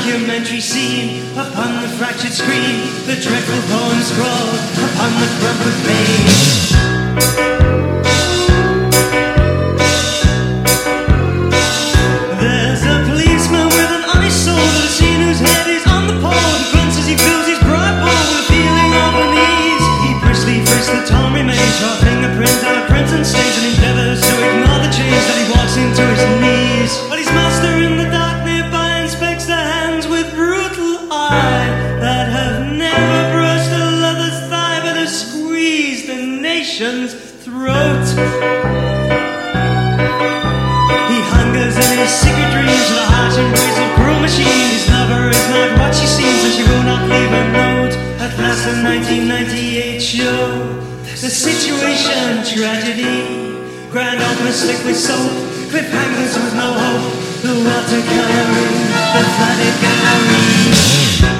Documentary scene upon the fractured screen, the dreadful poem scrawled upon the crumpled page. There's a policeman with an honest soul has seen whose head is on the pole. He grunts as he fills his broad bowl with a feeling of unease. He briskly frisks the torn remains, draw fingerprints out of and stains, and endeavors to ignore the harsh embrace of cruel machine. His lover is not what she seems, and she will not leave a note. At last, the 1998 show, the situation tragedy. Grand opener slick with soap, cliffhangers with no hope. The watercoloring, the flooded gallery.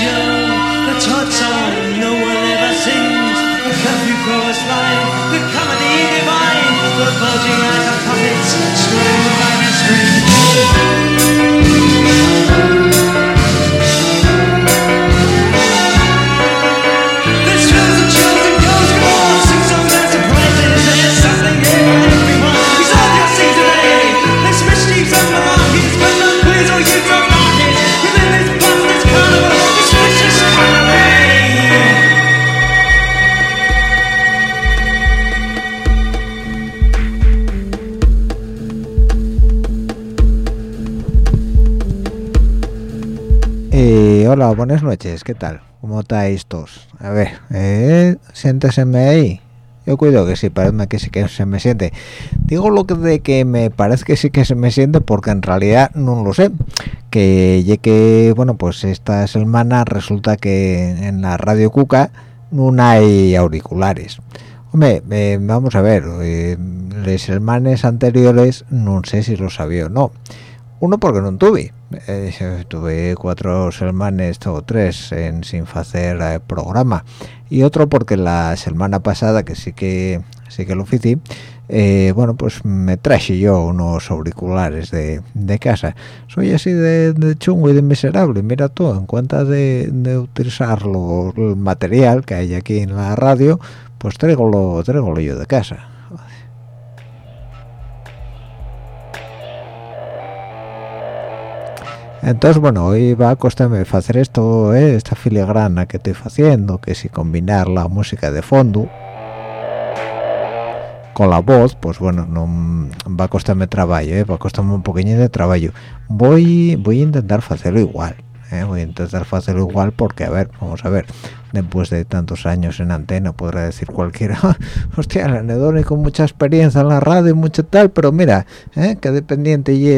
Show, the Todd song no one ever sings. The curfew chorus line, the comedy divine, the bulging eyes of puppets, hola, buenas noches, ¿qué tal? ¿Cómo estáis todos? A ver, eh, siénteseme ahí. Yo cuido que sí, parece que sí que se me siente. Digo lo que de que me parece que sí que se me siente porque en realidad no lo sé. Que ya que, bueno, pues esta semana resulta que en la radio Cuca no hay auriculares. Hombre, eh, vamos a ver, eh, los semanas anteriores no sé si lo sabía o no. Uno porque no tuve. Eh, tuve cuatro semanas o tres en, sin hacer eh, programa. Y otro porque la semana pasada que sí que sí que lo hice eh, bueno pues me traje yo unos auriculares de, de casa. Soy así de, chungo y de miserable. Mira tú en cuenta de, de utilizar el material que hay aquí en la radio pues traigo lo traigo yo de casa Entonces, bueno, hoy va a costarme hacer esto, eh, esta filigrana que estoy haciendo, que si combinar la música de fondo con la voz, pues bueno, no mm, va a costarme trabajo, eh, va a costarme un poquillo de trabajo. Voy, voy a intentar hacerlo igual, eh, voy a intentar hacerlo igual porque, a ver, vamos a ver, después de tantos años en antena podrá decir cualquiera hostia el con mucha experiencia en la radio y mucho tal pero mira ¿eh? que dependiente y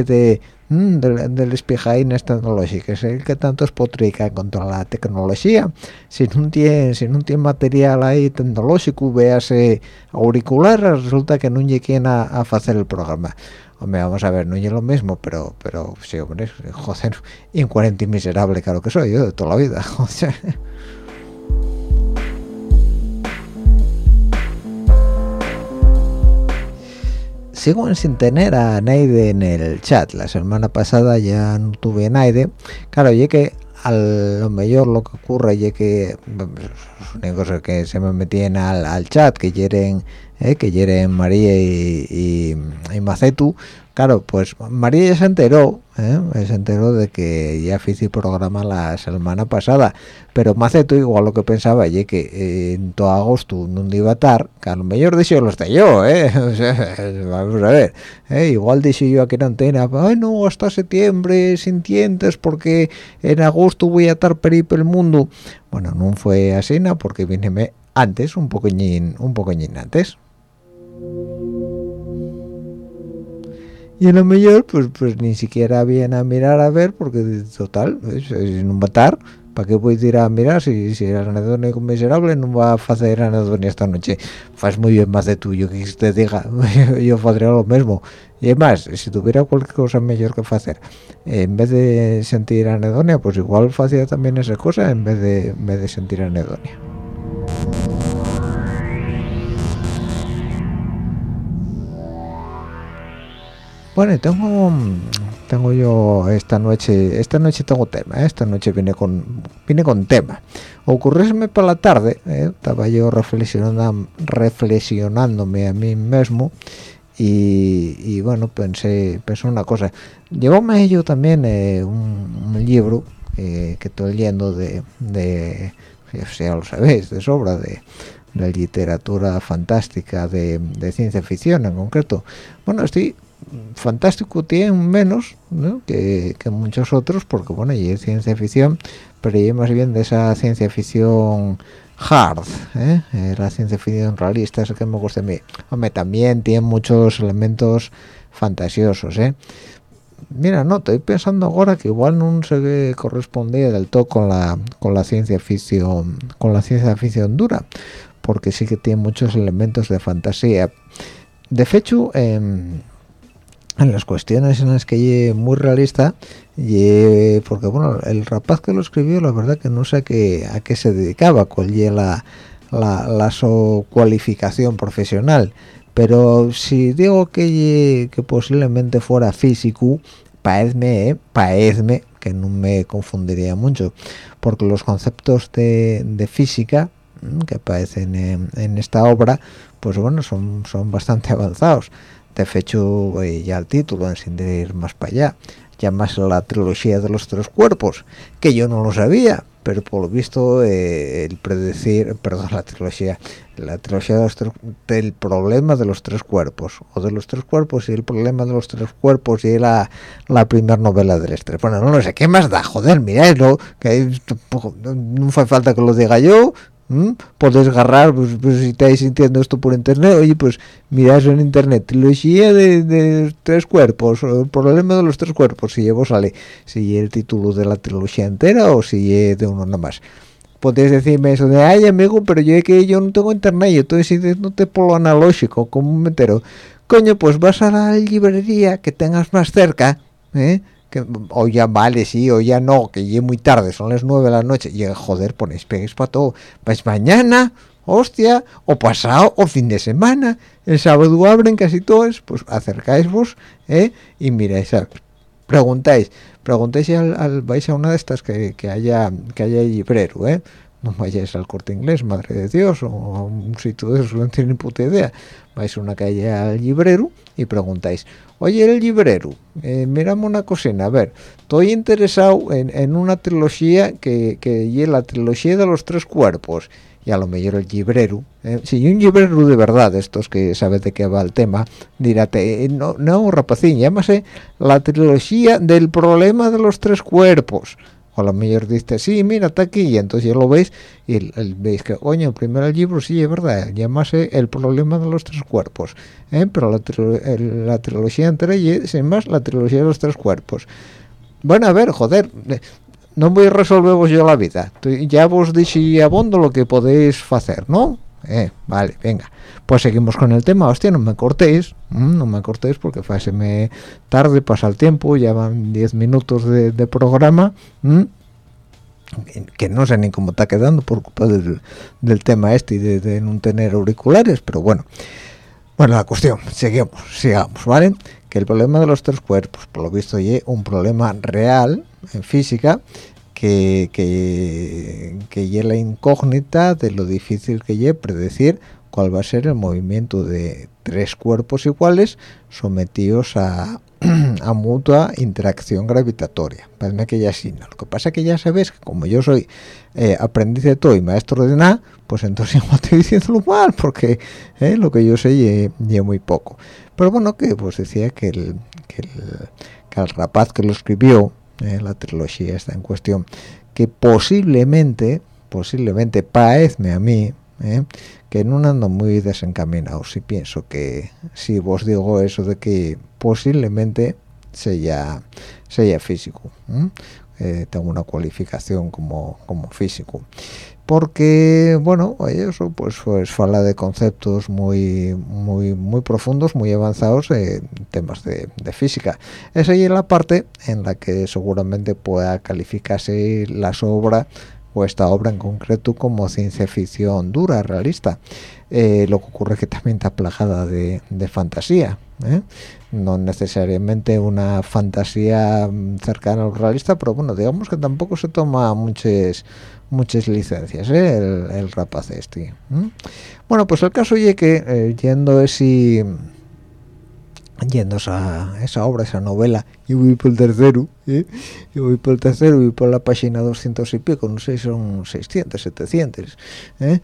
de mm, del, del espiejaines tecnológicos el que tanto es potrica contra la tecnología si no tiene si no tiene material ahí tecnológico véase auricular resulta que no llegue a, a hacer el programa Hombre, vamos a ver, no es lo mismo, pero, pero sí, hombre, joder, incoherente y miserable, claro que soy yo de toda la vida, joder. Sigo sin tener a Naide en el chat. La semana pasada ya no tuve Naide. Claro, ya que a lo mejor lo que ocurre es que una cosa que se me metían al, al chat que quieren eh, que quieren María y, y, y, Macetu claro pues María ya se enteró eh, se enteró de que ya hice programa la semana pasada. Pero Macetu igual lo que pensaba es que eh, en todo agosto no iba a estar que a lo mejor dije lo esté yo eh vamos a ver eh, igual dije yo aquí en antena ay no hasta septiembre sin tientes porque en agosto voy a estar peripe el mundo bueno no fue así no porque vine antes un poqueñín un poqueñín antes y a lo mejor pues pues ni siquiera viene a mirar a ver porque total es, un matar ¿para qué voy a ir a mirar si, si el anedónico miserable no va a hacer anedonia esta noche. Faz muy bien más de tuyo que te diga. Yo podría lo mismo. Y además si tuviera cualquier cosa mejor que hacer en vez de sentir anedonia pues igual hacía también esa cosa en vez de, en vez de sentir anedonia Bueno, tengo tengo yo esta noche, esta noche tengo tema, ¿eh? esta noche viene con viene con tema. Ocurrióseme por la tarde, ¿eh? estaba yo reflexionando, reflexionándome a mí mismo y, bueno, pensé, pensé una cosa. Llevóme yo también eh, un, libro que estoy leyendo de, de, ya lo sabéis, de sobra, de, de literatura fantástica, de ciencia ficción en concreto. Bueno, estoy fantástico tiene menos ¿no? que, que, muchos otros porque bueno y es ciencia ficción pero y más bien de esa ciencia ficción hard ¿eh? Eh, la ciencia ficción realista es que me gusta a mí hombre también tiene muchos elementos fantasiosos ¿eh? mira no estoy pensando ahora que igual no se correspondía del todo con la con la ciencia ficción con la ciencia ficción dura porque sí que tiene muchos elementos de fantasía de hecho eh, en las cuestiones en las que es muy realista y porque bueno el rapaz que lo escribió la verdad que no sé a qué, a qué se dedicaba cuál la, la, la su cualificación profesional pero si digo que, que posiblemente fuera físico paezme eh, paezme que no me confundiría mucho porque los conceptos de, de física mm, que aparecen en, en esta obra pues bueno son, son bastante avanzados de hecho eh, ya el título sin ir más para allá. Llamas la trilogía de los tres cuerpos que yo no lo sabía pero por lo visto eh, el predecir perdón la trilogía la trilogía de los del problema de los tres cuerpos o de los tres cuerpos y el problema de los tres cuerpos y la, la primera novela del estrés bueno no lo sé qué más da joder miradlo que no, no hace falta que lo diga yo ¿Mm? podéis agarrar pues, pues, si estáis sintiendo esto por internet oye pues miráis en internet trilogía de, de, tres cuerpos el problema de los tres cuerpos si llevo sale si el título de la trilogía entera o si de uno nada más podéis decirme eso de ay amigo pero yo que yo no tengo internet yo estoy sintiéndote por lo analógico como me entero coño pues vas a la librería que tengas más cerca ¿eh? Que o ya vale, sí, o ya no, que llegue muy tarde, son las nueve de la noche, y joder, ponéis pegues para todo, vais mañana, hostia, o pasado, o fin de semana, el sábado abren casi todos, pues acercáis vos, ¿eh? y miráis, preguntáis, preguntáis al, al, vais a una de estas que, que haya que haya librero, ¿eh? No vayáis al corte inglés, madre de Dios, o a un sitio de esos, no tienen ni puta idea. Vais a una calle al librero y preguntáis, oye, el librero, eh, miramos una cocina, a ver, estoy interesado en, una trilogía que, que es la trilogía de los tres cuerpos, y a lo mejor el librero, eh, si un librero de verdad, estos que sabe de qué va el tema, dirate, eh, no, no, rapacín, llámase la trilogía del problema de los tres cuerpos, o a lo mejor dice sí mira está aquí y entonces ya lo veis y veis que coño el primer libro sí es verdad llamase el problema de los tres cuerpos ¿eh? pero la, la, trilogía entera y sin más la trilogía de los tres cuerpos. Bueno a ver joder eh, no voy a resolveros yo la vida. Ya vos dije abondo lo que podéis hacer no eh, vale, venga. Pues seguimos con el tema. Hostia, no me cortéis. no me cortéis porque me tarde, pasa el tiempo, ya van 10 minutos de, programa. que, no sé ni cómo está quedando por culpa del, tema este y de, no tener auriculares, pero bueno. Bueno, la cuestión, seguimos, sigamos, ¿vale? Que el problema de los tres cuerpos, por lo visto, es un problema real en física que, que, que la incógnita de lo difícil que es predecir cuál va a ser el movimiento de tres cuerpos iguales sometidos a, a mutua interacción gravitatoria. Parece que ya sí. ¿no? Lo que pasa es que ya sabes que como yo soy eh, aprendiz de todo y maestro de nada, pues entonces igual estoy diciéndolo mal, porque eh, lo que yo sé es muy poco. Pero bueno, que pues decía que el, que el, que el rapaz que lo escribió, eh, la trilogía está en cuestión, que posiblemente, posiblemente, parece a mí, eh, que no ando muy desencaminado si pienso que si vos digo eso de que posiblemente sea, sea físico. Eh, tengo una cualificación como, como físico porque bueno eso pues pues fala de conceptos muy muy muy profundos muy avanzados en temas de, física esa es la parte en la que seguramente pueda calificarse la obra o esta obra en concreto como ciencia ficción dura realista eh, lo que ocurre que también está plagada de, fantasía ¿eh? no necesariamente una fantasía cercana al realista pero bueno digamos que tampoco se toma muchas muchas licencias ¿eh? el, rapaz este bueno pues el caso es que eh, yendo ese yendo a esa obra esa novela y voy por el tercero ¿eh? yo voy por el tercero y por la página 200 y pico no sé son 600 700 ¿eh?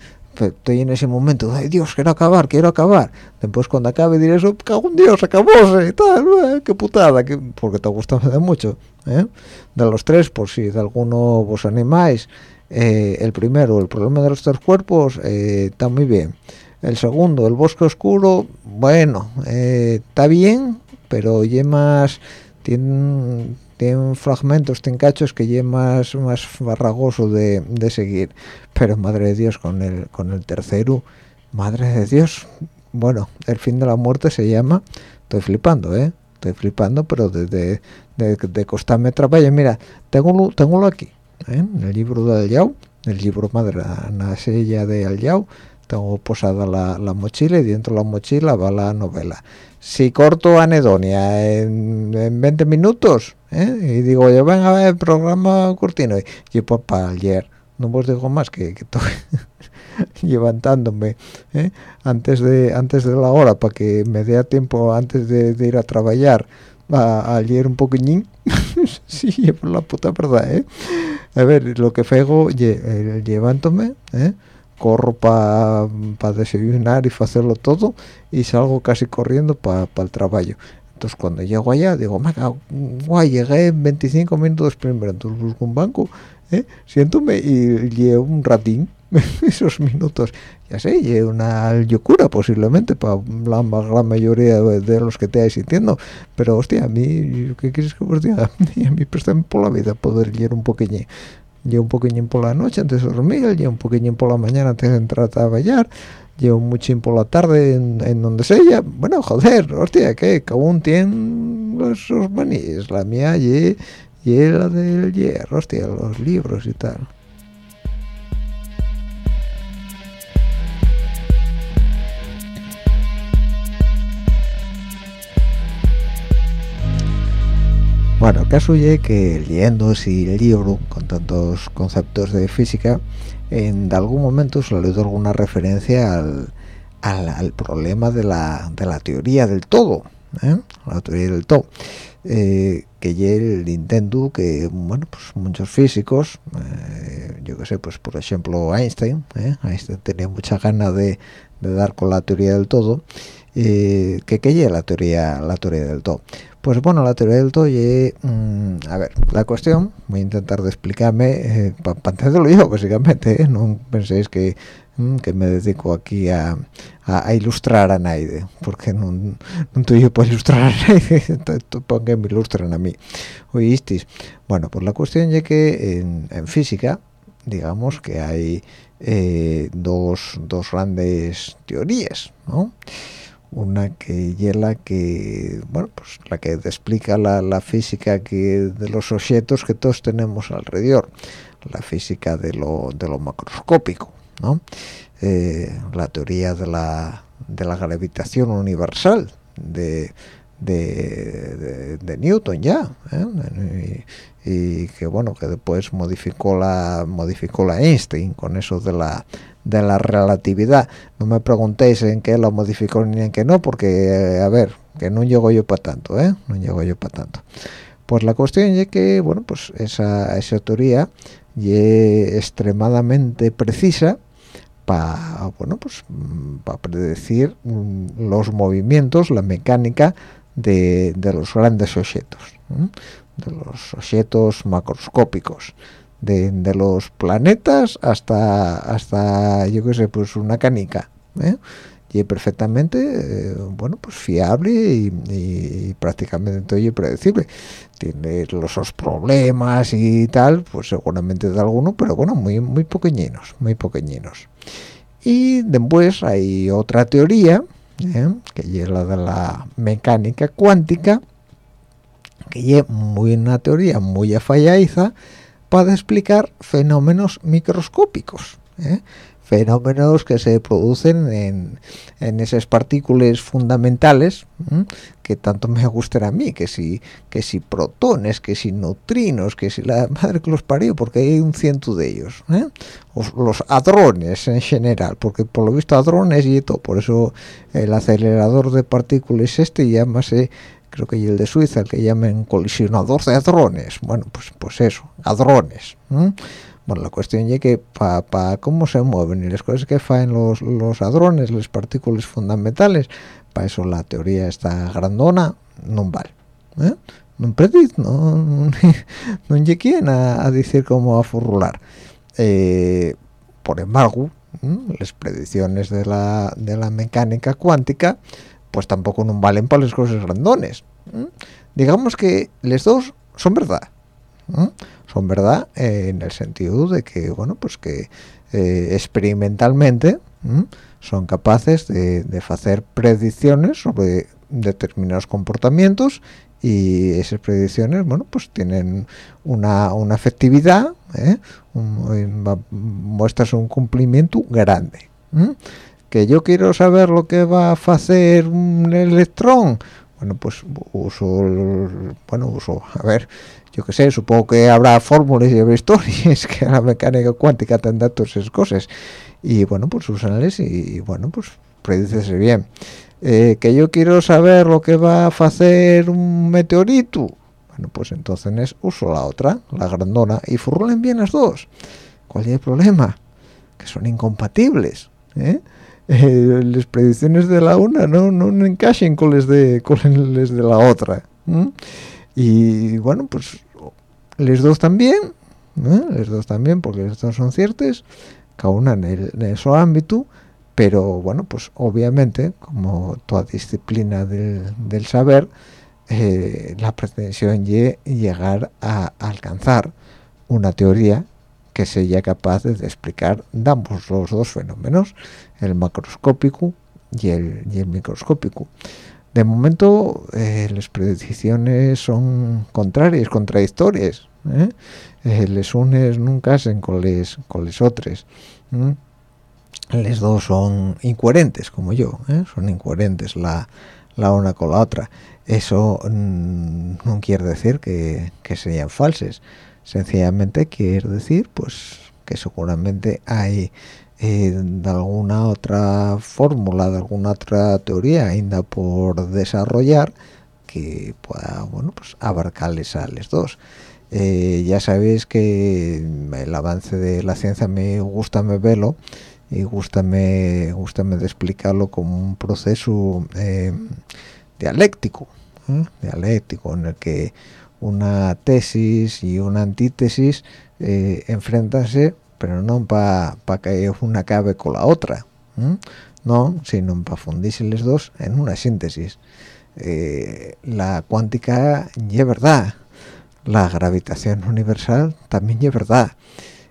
estoy en ese momento, ay Dios, quiero acabar, quiero acabar. Después cuando acabe diré eso, cago Dios, acabóse y tal, qué putada, que, porque te gusta mucho. ¿eh? De los tres, por si de alguno vos animáis, eh, el primero, el problema de los tres cuerpos, eh, está muy bien. El segundo, el bosque oscuro, bueno, eh, está bien, pero ya más tiene, tiene fragmentos, tiene cachos que ya más más farragoso de, seguir. Pero madre de Dios, con el con el tercero, madre de Dios, bueno, el fin de la muerte se llama, estoy flipando, eh, estoy flipando, pero desde de, de, de costarme trabajo, mira, tengo tengo aquí ¿eh? el libro de Yao, el libro madre, la sella de Yao, tengo posada la, la, mochila y dentro de la mochila va la novela. Si corto anedonia en, en 20 minutos, ¿eh? y digo, yo venga a ver el programa cortino, y, pues para ayer, no os digo más que, que estoy levantándome ¿eh? antes de antes de la hora para que me dé tiempo antes de ir a trabajar a, ayer un poquillín sí, por la puta verdad, ¿eh? A ver, lo que fego, eh, llevándome, ¿eh? corro para pa desayunar y hacerlo todo y salgo casi corriendo para el trabajo. Entonces cuando llego allá digo, guay, llegué 25 minutos primero, entonces busco un banco, ¿eh? siéntome y llevo un ratín esos minutos ya sé y una locura posiblemente para la gran mayoría de los que te hay sintiendo. Pero hostia a mí qué quieres que os diga a mí préstame por la vida poder leer un poquillín. Llevo un poquillín por la noche antes de dormir llevo un poquillín por la mañana antes de entrar a trabajar llevo mucho por la tarde en, donde sea bueno joder hostia que cada uno tiene sus manías la mía y, y la del hierro hostia los libros y tal Bueno, el caso es que leyendo ese libro con tantos conceptos de física, en algún momento se le dio alguna referencia al, al, problema de la, de la, teoría del todo, ¿eh? la teoría del todo, eh, que ya el intento que, bueno, pues muchos físicos, eh, yo que sé, pues por ejemplo Einstein, Einstein tenía mucha ganas de, de, dar con la teoría del todo, que que la teoría, la teoría del todo pues bueno la teoría del todo mm, a ver la cuestión voy a intentar de explicarme eh, para entenderlo yo básicamente ¿eh? no penséis que mm, que me dedico aquí a, a, ilustrar a nadie porque no, no estoy yo para ilustrar a nadie que me ilustren a mí oísteis bueno pues la cuestión es que en, en física digamos que hay eh, dos, dos grandes teorías ¿no? Una que es la que bueno pues la que explica la, la, física que de los objetos que todos tenemos alrededor la física de lo, de lo macroscópico ¿no? Eh, la teoría de la, de la gravitación universal de, de, Newton ya ¿eh? y, que bueno que después modificó la modificó la Einstein con eso de la de la relatividad no me preguntéis en qué lo modificó ni en qué no porque eh, a ver que no llego yo para tanto ¿eh? no llego yo para tanto pues la cuestión es que bueno pues esa, esa teoría es extremadamente precisa para bueno pues para predecir mm, los movimientos la mecánica de, de los grandes objetos de los objetos macroscópicos de, los planetas hasta hasta yo qué sé pues una canica ¿eh? y perfectamente eh, bueno pues fiable y, prácticamente todo predecible. Tiene los problemas y tal pues seguramente de alguno pero bueno muy muy pequeñinos muy pequeñinos. Y después hay otra teoría ¿eh? que es la de la mecánica cuántica que es muy una teoría muy afalladiza para explicar fenómenos microscópicos, ¿eh? Fenómenos que se producen en, en esas partículas fundamentales que tanto me gustan a mí, que si, que si protones, que si neutrinos, que si la madre que los parió, porque hay un ciento de ellos, ¿eh? los hadrones en general, porque por lo visto hadrones y todo, por eso el acelerador de partículas este llámase creo que el de Suiza, el que llamen colisionador de hadrones, bueno, pues pues eso, hadrones. Bueno, la cuestión es que para cómo se mueven y las cosas que hacen los, los hadrones, las partículas fundamentales, para eso la teoría está grandona, no vale. ¿eh? No prediz, no, no, quien a, decir cómo a furrular. Eh, por embargo, las predicciones de la, de la mecánica cuántica pues tampoco no valen para las cosas grandones. Digamos que los dos son verdad. Son verdad eh, en el sentido de que, bueno, pues que eh, experimentalmente son capaces de, hacer predicciones sobre determinados comportamientos y esas predicciones, bueno, pues tienen una, una efectividad, ¿eh? muestras un cumplimiento grande que yo quiero saber lo que va a hacer un electrón bueno pues uso bueno uso a ver yo qué sé supongo que habrá fórmulas y habrá historias que la mecánica cuántica tendrá todas esas cosas y bueno pues usanles y, bueno pues predícese bien eh, que yo quiero saber lo que va a hacer un meteorito bueno pues entonces uso la otra la grandona y furrulen bien las dos ¿cuál es el problema? que son incompatibles ¿eh? Eh, las predicciones de la una no, no, encajen con las de con les de la otra y bueno pues les dos también ¿eh? dos también porque les dos son ciertas cada una en, el, en ese ámbito pero bueno pues obviamente como toda disciplina del, del saber eh, la pretensión es llegar a alcanzar una teoría que sea capaz de explicar ambos los dos fenómenos, el macroscópico y el, y el microscópico. De momento, eh, las predicciones son contrarias, contradictorias. ¿eh? Eh, les unes nunca hacen con les, con les otros. Les dos son incoherentes, como yo. Son incoherentes la, la una con la otra. Eso mm, no quiere decir que, que sean falsas sencillamente quiere decir pues que seguramente hay eh, de alguna otra fórmula de alguna otra teoría ainda por desarrollar que pueda bueno pues abarcarles a los dos. Eh, ya sabéis que el avance de la ciencia me gusta me verlo y gusta me explicarlo como un proceso eh, dialéctico dialéctico en el que una tesis y una antítesis eh, enfrentanse pero no para que una acabe con la otra no sino para fundirse los dos en una síntesis eh, la cuántica es verdad la gravitación universal también es verdad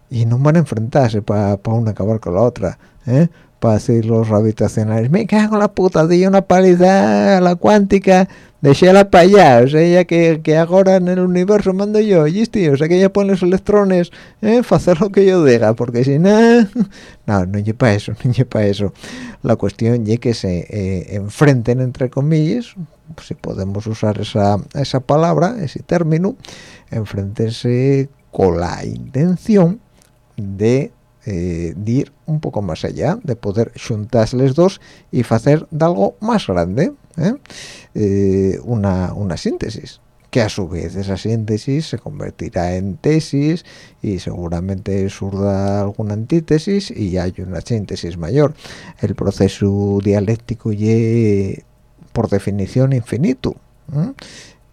y no van a enfrentarse para una acabar con la otra ¿eh? para decir los gravitacionales me cago en la puta di una pálida a la cuántica la para allá o sea ella que, que ahora en el universo mando yo tío o sea que ella pone los electrones ¿eh? hacer lo que yo diga porque si no no no lleva eso no lleva eso la cuestión es que se eh, enfrenten entre comillas si podemos usar esa, esa palabra ese término enfrentarse con la intención de eh, ir un poco más allá, de poder juntarles dos y hacer de algo más grande, ¿eh? Eh, una, una síntesis que a su vez esa síntesis se convertirá en tesis y seguramente surda alguna antítesis y hay una síntesis mayor. El proceso dialéctico y por definición infinito.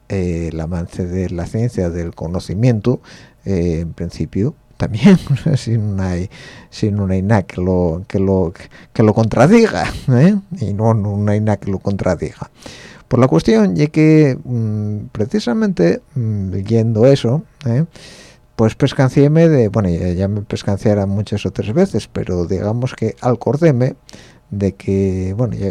el avance de la ciencia del conocimiento, en principio, también sin una sin una INA que lo que lo que lo contradiga ¿eh? y no una INA que lo contradiga por la cuestión y que mm, precisamente mm, leyendo eso ¿eh? pues pescanciéme de bueno ya, me pescanciara muchas otras veces pero digamos que acordéme de que bueno ya,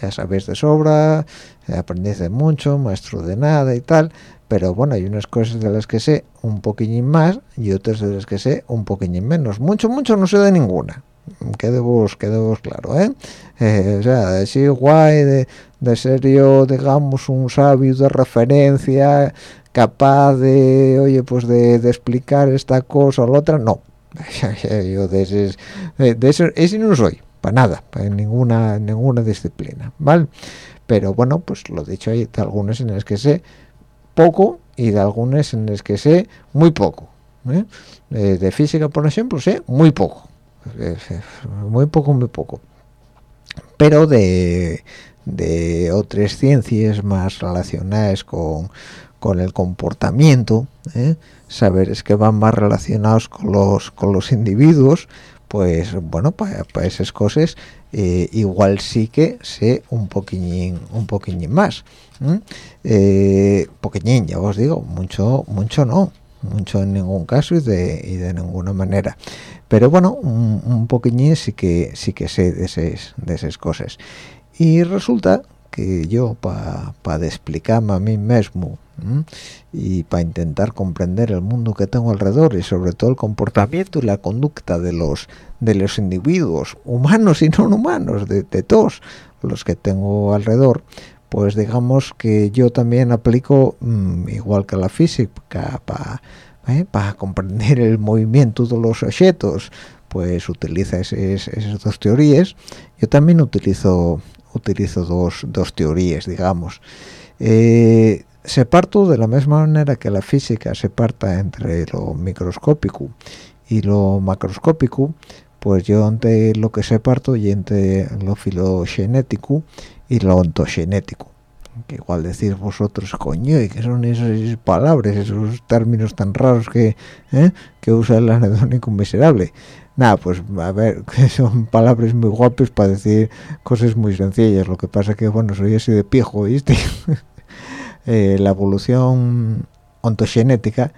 ya sabéis de sobra aprendéis de mucho maestro de nada y tal pero bueno hay unas cosas de las que sé un poquillín más y otras de las que sé un poquillín menos mucho mucho no sé de ninguna quedemos quedemos claro ¿eh? ¿eh? o sea así guay de, de ser yo digamos un sabio de referencia capaz de oye pues de, explicar esta cosa o la otra no yo de ese, de ese, ese no soy para nada en ninguna ninguna disciplina vale pero bueno pues lo dicho hay algunas en las que sé poco y de algunas en las que sé muy poco. ¿eh? De, física, por ejemplo, sé muy poco. Muy poco, muy poco. Pero de, de otras ciencias más relacionadas con, con el comportamiento, ¿eh? saberes que van más relacionados con los, con los individuos, pues bueno, para, esas cosas eh, igual sí que sé un poquillín, un poquillín más. Eh, poquillín, ya os digo, mucho, mucho no, mucho en ningún caso y de, y de ninguna manera. Pero bueno, un, un, poquillín sí que sí que sé de esas, de esas cosas. Y resulta que yo para pa explicarme a mí mismo y para intentar comprender el mundo que tengo alrededor y sobre todo el comportamiento y la conducta de los de los individuos humanos y no humanos de, todos los que tengo alrededor pues digamos que yo también aplico mm, igual que la física para ¿eh? comprender el movimiento de los objetos pues utiliza esas, esas dos teorías yo también utilizo utilizo dos, dos teorías digamos eh, se parto de la misma manera que la física se parta entre lo microscópico y lo macroscópico, pues yo ante lo que se parto y entre lo filogenético y lo ontogenético. Que igual decir vosotros, coño, y que son esas palabras, esos términos tan raros que, ¿eh? que usa el anedónico miserable. Nada, pues a ver, son palabras muy guapas para decir cosas muy sencillas. Lo que pasa que, bueno, soy así de pijo, ¿viste? Eh, la evolución ontogenética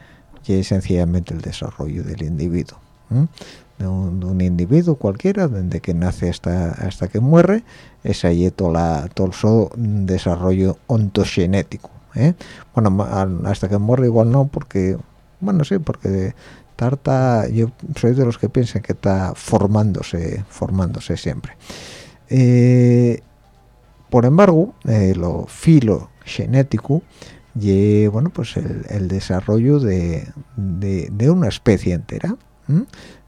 que es sencillamente el desarrollo del individuo de un, individuo cualquiera desde que nace hasta hasta que muere es ahí todo, la, todo el desarrollo ontogenético ¿eh? bueno hasta que muere igual no porque bueno sí porque tarta yo soy de los que piensan que está formándose formándose siempre. Eh, por embargo lo filo genético y bueno pues el, desarrollo de, una especie entera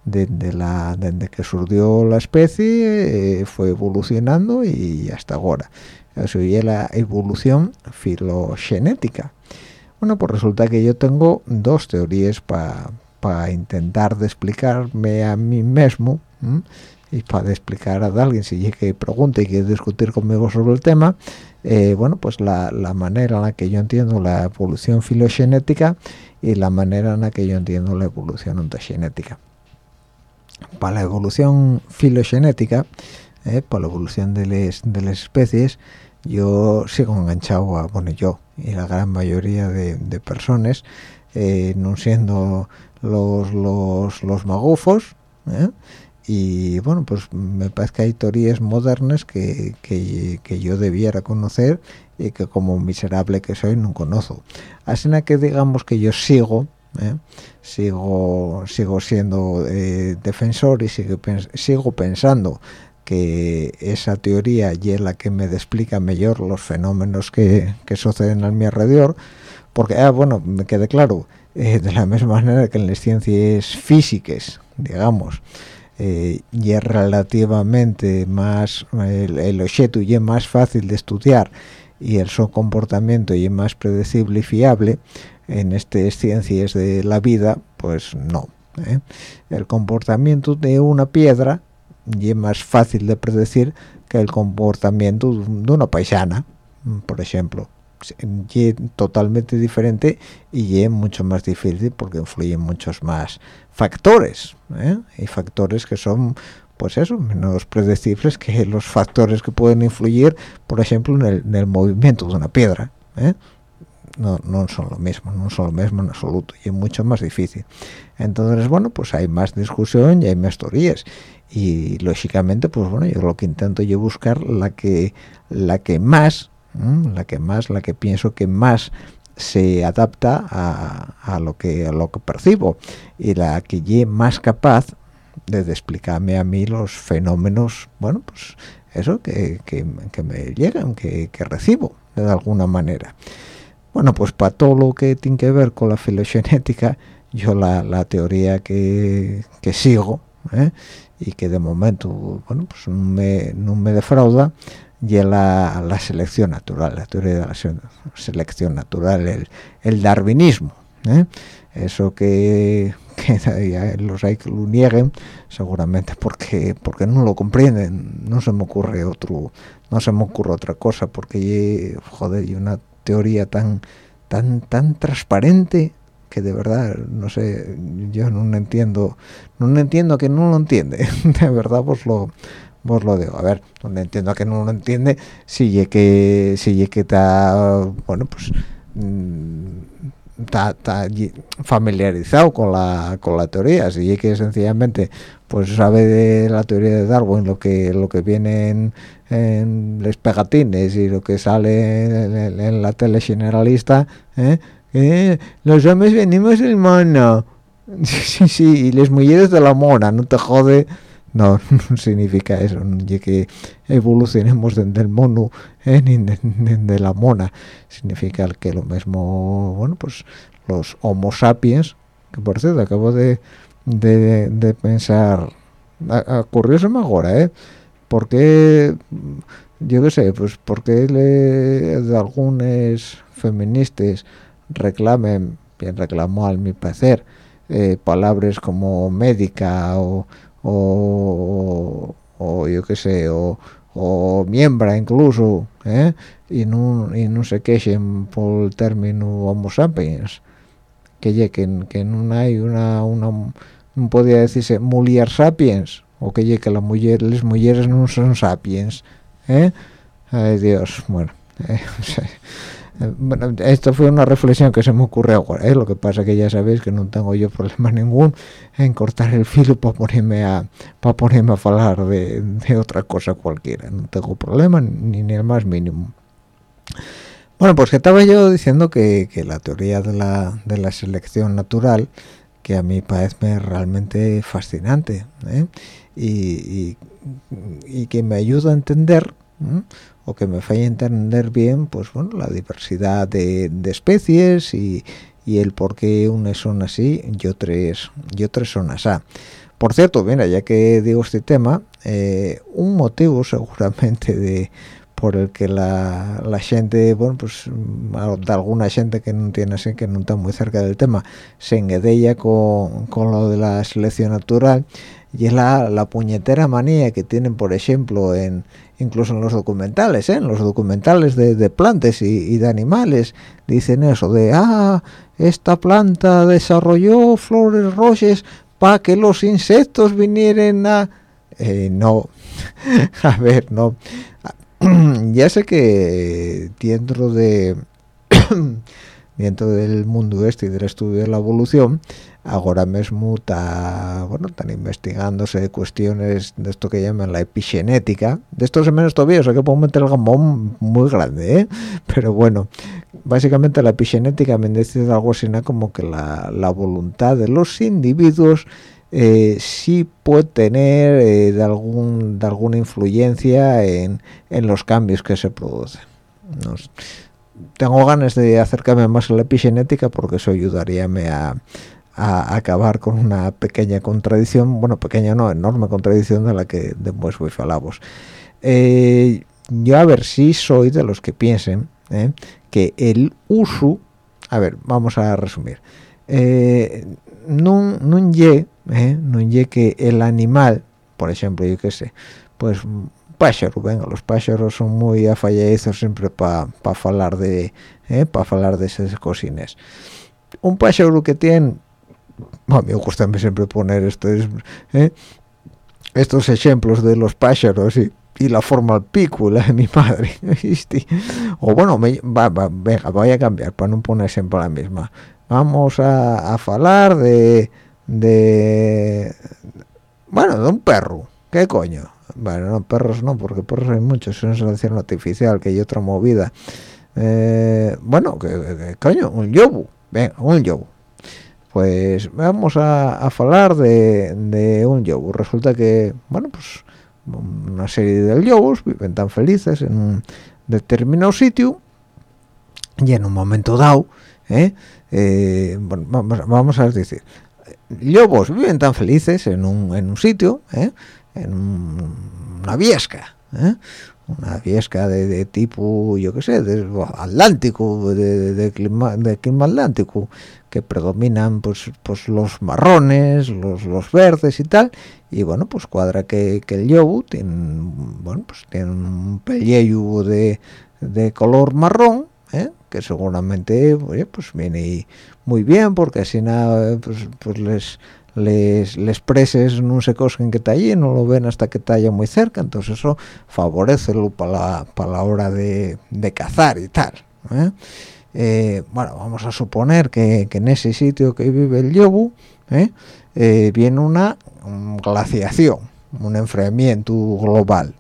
desde la desde que surgió la especie eh, fue evolucionando y hasta ahora. Eso es la evolución filogenética. Bueno pues resulta que yo tengo dos teorías para intentar de explicarme a mí mismo y para explicar a alguien si llegue que pregunte y quiere discutir conmigo sobre el tema eh, bueno pues la, la, manera en la que yo entiendo la evolución filogenética y la manera en la que yo entiendo la evolución ontogenética. Para la evolución filogenética eh, para la evolución de las de las especies yo sigo enganchado a bueno yo y la gran mayoría de, de personas eh, no siendo los, los, los magufos ¿eh? y bueno pues me parece que hay teorías modernas que, que, que, yo debiera conocer y que como miserable que soy no conozco así que digamos que yo sigo ¿eh? sigo sigo siendo eh, defensor y sigo, sigo pensando que esa teoría y es la que me explica mejor los fenómenos que, que suceden a mi alrededor porque ah, bueno me quede claro eh, de la misma manera que en las ciencias físicas digamos eh, y es relativamente más el, objeto y es más fácil de estudiar y el su comportamiento y es más predecible y fiable en estas ciencias de la vida pues no ¿eh? el comportamiento de una piedra y es más fácil de predecir que el comportamiento de una paisana por ejemplo y totalmente diferente y es mucho más difícil porque influyen muchos más factores ¿eh? y factores que son pues eso menos predecibles que los factores que pueden influir por ejemplo en el, movimiento de una piedra ¿eh? no, no son lo mismo no son lo mismo en absoluto y es mucho más difícil entonces bueno pues hay más discusión y hay más teorías y lógicamente pues bueno yo lo que intento yo buscar la que la que más la que más la que pienso que más se adapta a, lo que a lo que percibo y la que ye más capaz de explicarme a mí los fenómenos bueno pues eso que, que, me llegan que, que, recibo de alguna manera bueno pues para todo lo que tiene que ver con la filogenética yo la, la teoría que, que sigo ¿eh? y que de momento bueno pues no me, no me defrauda y la, la, selección natural, la teoría de la selección natural, el, darwinismo. ¿eh? Eso que, los hay que lo nieguen, seguramente porque porque no lo comprenden. No se me ocurre otro, no se me ocurre otra cosa, porque joder, y una teoría tan tan tan transparente que de verdad no sé yo no entiendo no entiendo que no lo entiende de verdad pues lo vos lo digo a ver no entiendo que no lo entiende si que si que está bueno pues está, mm, familiarizado con la con la teoría si que sencillamente pues sabe de la teoría de Darwin lo que lo que viene en, los pegatines y lo que sale en, la tele generalista ¿eh? ¿Eh? los hombres venimos del mono sí sí y les mujeres de la mona no te jode no, significa eso, no que evolucionemos desde el mono ¿eh? ni la mona, significa que lo mismo, bueno, pues los homo sapiens, que por cierto acabo de, de, pensar, ocurrióseme ahora, ¿eh? Porque, yo qué sé, pues porque le, de algunos feministas reclamen, bien reclamó al mi parecer, eh, palabras como médica o o, o yo qué sé, o, o miembra incluso, ¿eh? y no y no se quejen por el término homo sapiens, que que, que no hay una, una no podía decirse mulier sapiens, o que que la mujer, las mujeres no son sapiens, ¿eh? Ay Dios, bueno, eh, bueno, esto fue una reflexión que se me ocurrió ahora, ¿eh? lo que pasa que ya sabéis que no tengo yo problema ningún en cortar el filo para ponerme a para ponerme a hablar de, otra cosa cualquiera, no tengo problema ni, ni el más mínimo. Bueno, pues que estaba yo diciendo que, la teoría de la, de la selección natural, que a mí parece realmente fascinante, ¿eh? y, y, que me ayuda a entender o que me falle entender bien pues bueno la diversidad de, especies y, el por qué unas son así y otras y otras son así por cierto mira ya que digo este tema eh, un motivo seguramente de por el que la, gente, bueno, pues de alguna gente que no tiene que no está muy cerca del tema, se enguedella con, con lo de la selección natural, y es la, puñetera manía que tienen por ejemplo en incluso en los documentales ¿eh? en los documentales de, plantas y, de animales dicen eso de ah esta planta desarrolló flores rojas para que los insectos vinieran a eh, no. A ver no. Ya sé que dentro de dentro del mundo este y del estudio de la evolución ahora mismo está bueno están investigándose cuestiones de esto que llaman la epigenética. De esto se menos todavía o sea que puedo meter el gambón muy grande ¿eh? pero bueno básicamente la epigenética me dice algo así como que la, la voluntad de los individuos eh, sí puede tener eh, de algún de alguna influencia en, en los cambios que se producen tengo ganas de acercarme más a la epigenética porque eso ayudaría a, a acabar con una pequeña contradicción, bueno, pequeña no, enorme contradicción de la que después voy falamos. Eh, yo a ver si soy de los que piensen eh, que el uso, a ver, vamos a resumir, eh, no, eh, que el animal, por ejemplo, yo qué sé, pues pájaro, venga, los pájaros son muy afalladizos siempre para pa hablar de eh, para hablar de esas cosines. Un pájaro que tiene, a mí me gusta siempre poner estos, eh, estos ejemplos de los pájaros y, y la forma pícula de mi madre, o bueno, me, va, va, venga, voy a cambiar para no poner siempre la misma. Vamos a, a hablar de, de, bueno, de un perro, ¿qué coño? Bueno no perros no porque perros hay muchos es una selección artificial que hay otra movida eh, bueno que, coño un yobu venga un yobu pues vamos a, hablar de, un yobu resulta que bueno pues una serie de yobus viven tan felices en un determinado sitio y en un momento dado ¿eh? Eh, vamos, vamos, a decir lobos viven tan felices en un, en un sitio ¿eh? En una viesca, ¿eh? una viesca de, tipo, yo qué sé, de atlántico, de, clima, de clima atlántico, que predominan pues, pues los marrones, los, los verdes y tal, y bueno, pues cuadra que, que el yobu tiene, bueno, pues tiene un pellejo de, de color marrón, ¿eh? que seguramente pues viene muy bien porque así nada pues, pues les les, les preses no se cosquen que está allí, no lo ven hasta que está ya muy cerca, entonces eso favorece para la, para la hora de, de cazar y tal. ¿eh? Eh, bueno, vamos a suponer que, en ese sitio que vive el yobu ¿eh? viene una glaciación, un enfriamiento global.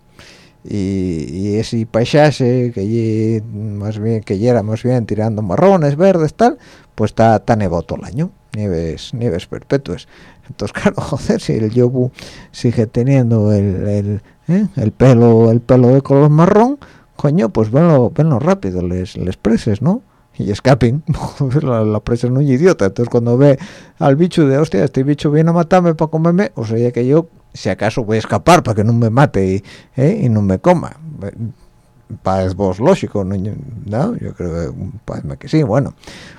Y, y, ese paisaje que más bien que era bien tirando marrones verdes tal pues está tan nevado todo el año nieves nieves perpetuas. Entonces claro joder si el yobu sigue teniendo el, el, ¿eh? el pelo el pelo de color marrón coño pues venlo, venlo rápido les, les preses no y escapen la, la, presa no es idiota. Entonces cuando ve al bicho de hostia este bicho viene a matarme para comerme o sea que yo si acaso voy a escapar para que no me mate y, ¿eh? no me coma parece vos lógico ¿no? yo creo que, que sí bueno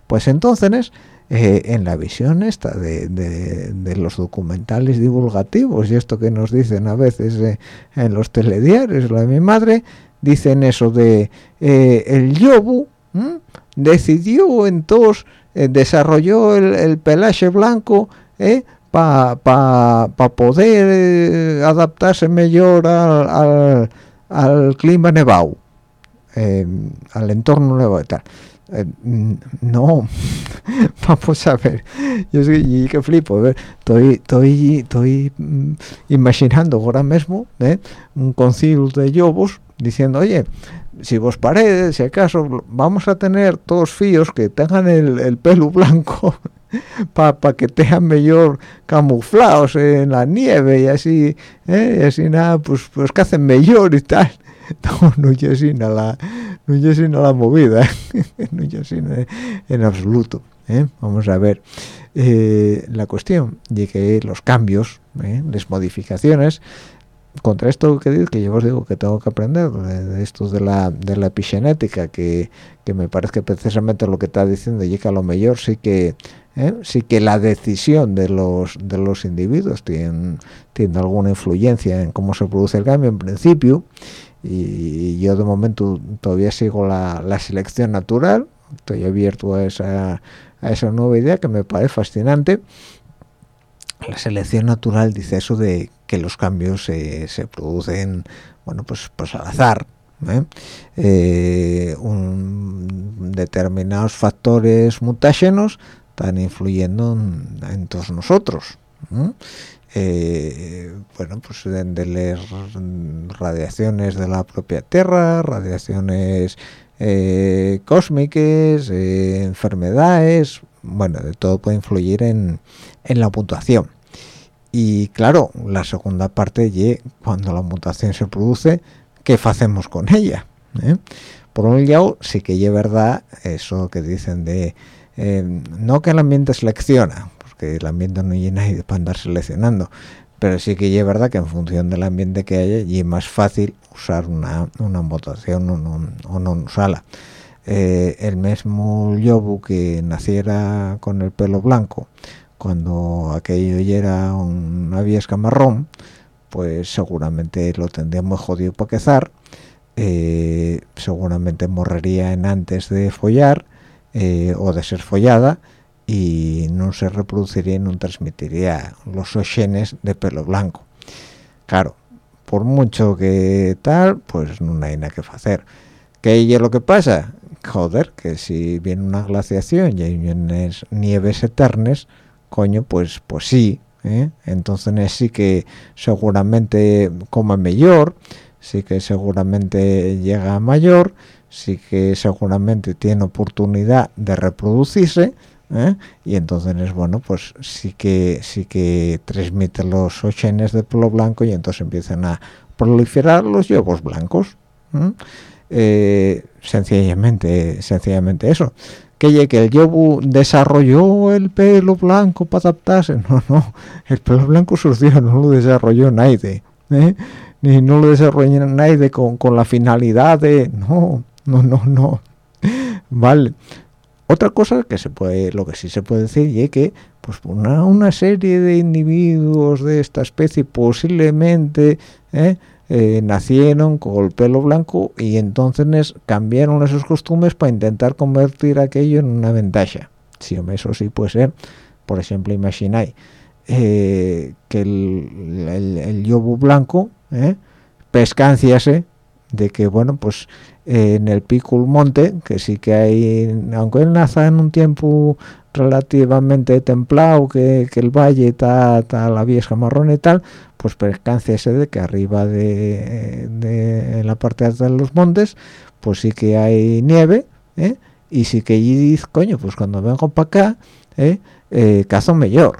pues entonces eh, en la visión esta de, los documentales divulgativos y esto que nos dicen a veces eh, en los telediarios, lo de mi madre, dicen eso de el yobu decidió entonces, desarrolló el, pelaje blanco para pa, poder adaptarse mejor al, al, clima nevado, al entorno nevado y tal. Eh, no vamos a ver yo sí que flipo estoy estoy estoy mm, imaginando ahora mismo ¿eh? un concilio de lobos diciendo oye si vos paredes si acaso vamos a tener todos fíos que tengan el, pelo blanco para que tengan mejor camuflados en la nieve y así ¿eh? y así nada pues pues que hacen mejor y tal no, no yo sin la no yo sin la movida no yo sin en absoluto ¿eh? vamos a ver eh, la cuestión de que los cambios ¿eh? las modificaciones contra esto que digo, que yo os digo que tengo que aprender de, esto de la de la epigenética que, que me parece que precisamente lo que está diciendo y que a lo mejor sí que ¿eh? sí que la decisión de los de los individuos tiene, tiene alguna influencia en cómo se produce el cambio en principio y yo de momento todavía sigo la, la selección natural estoy abierto a esa, a esa nueva idea que me parece fascinante la selección natural dice eso de que los cambios se producen bueno pues pues al azar ¿eh? Eh, determinados factores mutágenos están influyendo en, todos nosotros eh, bueno pues de, las radiaciones de la propia tierra radiaciones cósmicas enfermedades bueno de todo puede influir en, en la puntuación y claro la segunda parte y cuando la mutación se produce qué hacemos con ella ¿Eh? por un lado sí que es verdad eso que dicen de eh, no que el ambiente selecciona porque el ambiente no llena y para andar seleccionando pero sí que es verdad que en función del ambiente que haya y es más fácil usar una, una mutación o no, usarla eh, el mismo yobu que naciera con el pelo blanco cuando aquello ya era una viesca marrón pues seguramente lo tendría muy jodido para quezar eh, seguramente morrería en antes de follar eh, o de ser follada y no se reproduciría y no transmitiría los genes de pelo blanco claro por mucho que tal pues no hay nada que hacer ¿qué es lo que pasa? joder, que si viene una glaciación y hay nieves eternas coño, pues pues sí, ¿eh? entonces sí que seguramente coma mejor sí que seguramente llega a mayor sí que seguramente tiene oportunidad de reproducirse ¿eh? y entonces bueno pues sí que sí que transmite los genes de pelo blanco y entonces empiezan a proliferar los huevos blancos eh, sencillamente sencillamente eso que, que el yobu desarrolló el pelo blanco para adaptarse. No, no, el pelo blanco surgió, no lo desarrolló nadie. ¿eh? Ni no lo desarrolló nadie con, con la finalidad de... No, no, no, no. Vale. Otra cosa que se puede, lo que sí se puede decir es que pues una, una serie de individuos de esta especie posiblemente ¿eh? Eh, nacieron con el pelo blanco y entonces cambiaron esos costumbres para intentar convertir aquello en una ventaja. Si sí, eso sí puede ser. Por ejemplo, imagináis eh, que el, el, yobu blanco eh, pescanciase de que, bueno, pues eh, en el pico monte, que sí que hay, aunque él naza en un tiempo relativamente templado, que, que el valle está, la vieja marrón y tal, pues ese de que arriba de, en la parte alta de los montes pues sí que hay nieve ¿eh? y sí que allí coño pues cuando vengo para acá ¿eh? eh, cazo mejor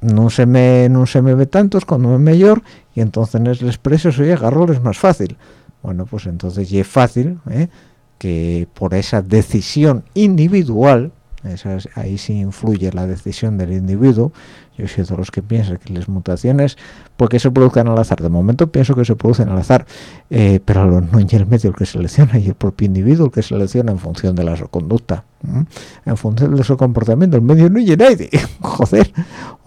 no se me no se me ve tantos cuando me mejor y entonces les preso soy agarro es más fácil bueno pues entonces ya es fácil ¿eh? que por esa decisión individual ahí sí influye la decisión del individuo yo soy de los que piensan que las mutaciones porque se produzcan al azar. De momento pienso que se producen al azar eh, pero no es el medio el que selecciona y el propio individuo el que selecciona en función de la su conducta en función de su comportamiento el medio no es nadie. Joder.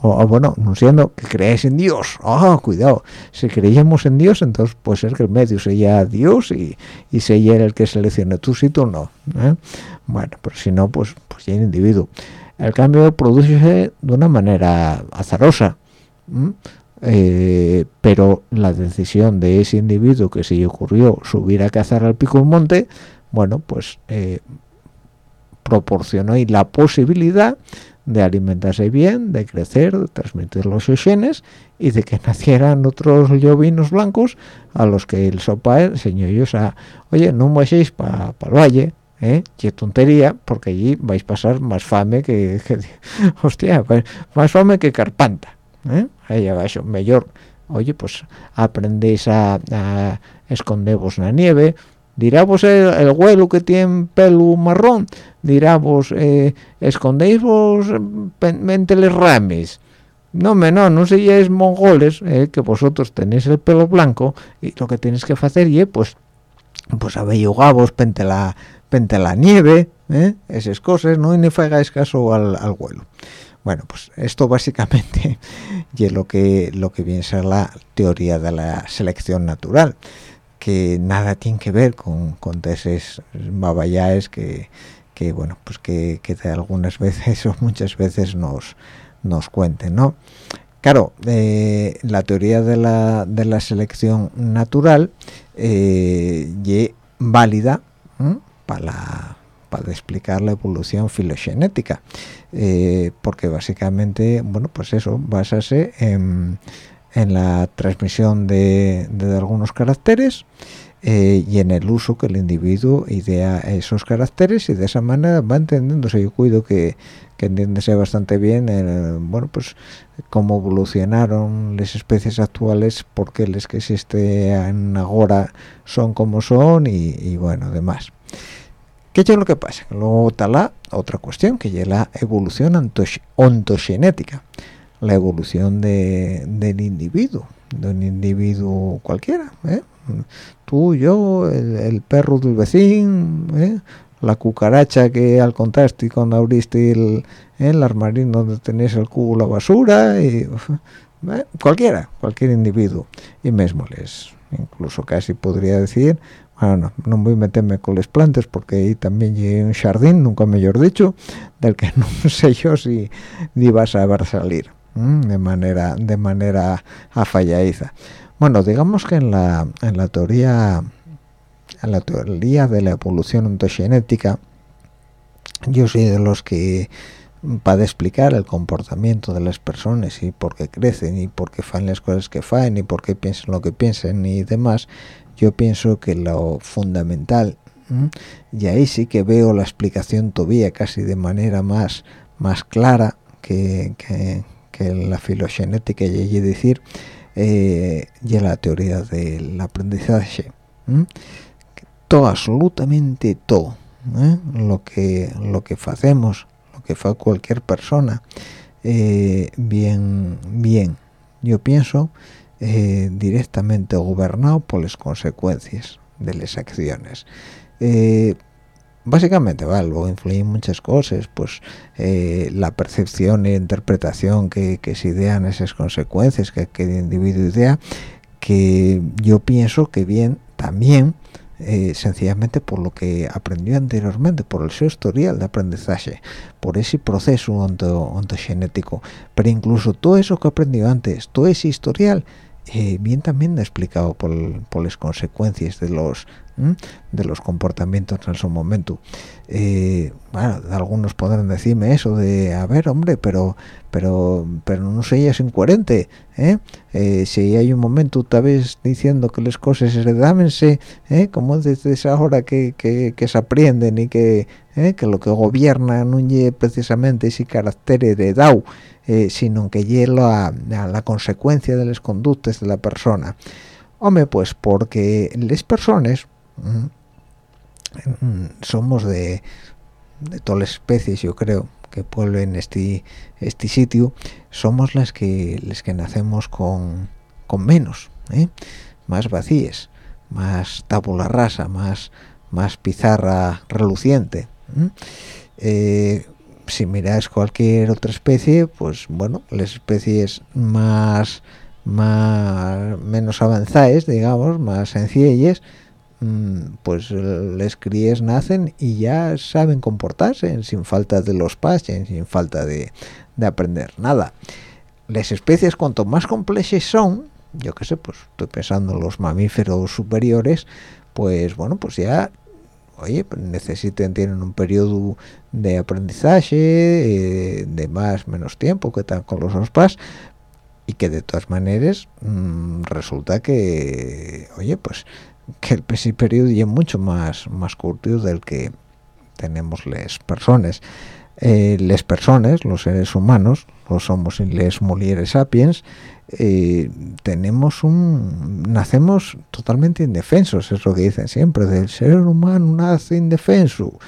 O, bueno no siendo que creáis en Dios. Oh cuidado. Si creíamos en Dios entonces puede ser que el medio sea Dios y, y sea el que seleccione tú sí tú no ¿eh? bueno pero si no pues pues ya el individuo el cambio produce de una manera azarosa eh, pero la decisión de ese individuo que se le ocurrió subir a cazar al pico un monte bueno pues eh, proporcionó y la posibilidad de alimentarse bien, de crecer, de transmitir los genes y de que nacieran otros llovinos blancos a los que el sopa enseñó ellos a, oye, no vayáis para el valle, ¿eh? tontería, porque allí vais a pasar más fame que, hostia, pues, más fame que carpanta, ¿eh? ahí abajo, mejor, oye, pues aprendéis a, a esconderos en la nieve, dirá vos el, el huelo que tiene pelo marrón, dirá vos, eh, escondéis vos entre los rames, no, me no, no seáis mongoles, eh, que vosotros tenéis el pelo blanco y lo que tenéis que hacer es, pues, pues abellugavos pente la, pente la nieve, ¿eh? esas cosas no ni hagáis caso al, vuelo. Bueno pues esto básicamente es lo que lo que viene a ser la teoría de la selección natural que nada tiene que ver con, con esos babayaes que, que bueno pues que, que algunas veces o muchas veces nos nos cuenten no claro eh, la teoría de la, de la selección natural eh, válida para para explicar la evolución filogenética eh, porque básicamente bueno pues eso basase en, en la transmisión de, de algunos caracteres eh, y en el uso que el individuo idea esos caracteres y de esa manera va entendiéndose. Yo cuido que, que entiéndese bastante bien bueno pues cómo evolucionaron las especies actuales porque les que existen ahora son como son y, y bueno demás ¿Qué es lo que pasa? Luego está la otra cuestión, que es la evolución ontogenética, la evolución del individuo, de un individuo cualquiera. ¿eh? Tú, yo, el, perro del vecino, ¿eh? la cucaracha que al contraste cuando abriste el, el armario donde tenés el cubo la basura, y, ¿eh? cualquiera, cualquier individuo. Y mismo les, incluso casi podría decir, bueno, no, voy a meterme con las plantas porque ahí también hay un jardín, nunca mejor dicho, del que no sé yo si ni vas a ver salir de manera de manera afalladiza. Bueno, digamos que en la, en la teoría en la teoría de la evolución ontogenética yo soy de los que para explicar el comportamiento de las personas y por qué crecen y por qué fan las cosas que fan y por qué piensan lo que piensan y demás yo pienso que lo fundamental y ahí sí que veo la explicación todavía casi de manera más más clara que, que, la filogenética y decir eh, y la teoría del aprendizaje todo absolutamente todo ¿eh? lo que lo que hacemos lo que hace cualquier persona eh, bien bien. Yo pienso eh, directamente gobernado por las consecuencias de las acciones. Eh, básicamente, ¿vale? luego influyen muchas cosas, pues eh, la percepción e interpretación que, se idean esas consecuencias que, que el individuo idea, que yo pienso que bien también sencillamente por lo que aprendió anteriormente, por el seu historial de aprendizaje, por ese proceso ontogenético, pero incluso todo eso que aprendió antes, todo ese historial, eh, bien también explicado por, las consecuencias de los de los comportamientos en su momento eh, bueno, algunos podrán decirme eso de a ver hombre pero pero pero no seas incoherente ¿eh? si hay un momento tal vez diciendo que las cosas heredámense como desde ahora que, que, que, se aprenden y que, que lo que gobierna no es precisamente ese carácter heredado eh, sino que hielo a, la consecuencia de las conductas de la persona. Hombre, pues porque las personas somos de, de todas las especies, yo creo, que pueblen este este sitio, somos las que las que nacemos con, con menos, ¿eh? más vacías, más tabula rasa, más más pizarra reluciente. ¿eh? si miráis cualquier otra especie pues bueno las especies más más menos avanzadas digamos más sencillas pues les críes nacen y ya saben comportarse sin falta de los pases sin falta de, aprender nada. Las especies cuanto más complejas son yo qué sé pues estoy pensando en los mamíferos superiores pues bueno pues ya oye, pues necesiten, tienen un periodo de aprendizaje eh, de más menos tiempo que están con los OSPAS y que de todas maneras mm, resulta que, oye, pues que el ese periodo es mucho más, más corto del que tenemos las personas. Eh, las personas, los seres humanos, los somos y les mulieres sapiens, eh, tenemos un nacemos totalmente indefensos es lo que dicen siempre del ser humano nace indefenso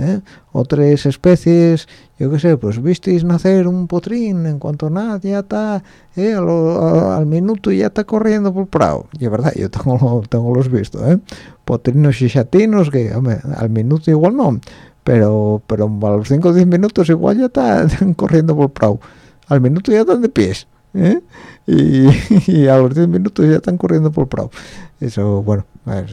¿eh? otras especies yo qué sé pues visteis nacer un potrín en cuanto nada ya está ¿eh? al, minuto ya está corriendo por el prado y es verdad yo tengo tengo los vistos ¿eh? potrinos y chatinos que al minuto igual no pero pero a los 5 o 10 minutos igual ya están corriendo por el prado al minuto ya están de pies ¿eh? y, a los 10 minutos ya están corriendo por el prado eso bueno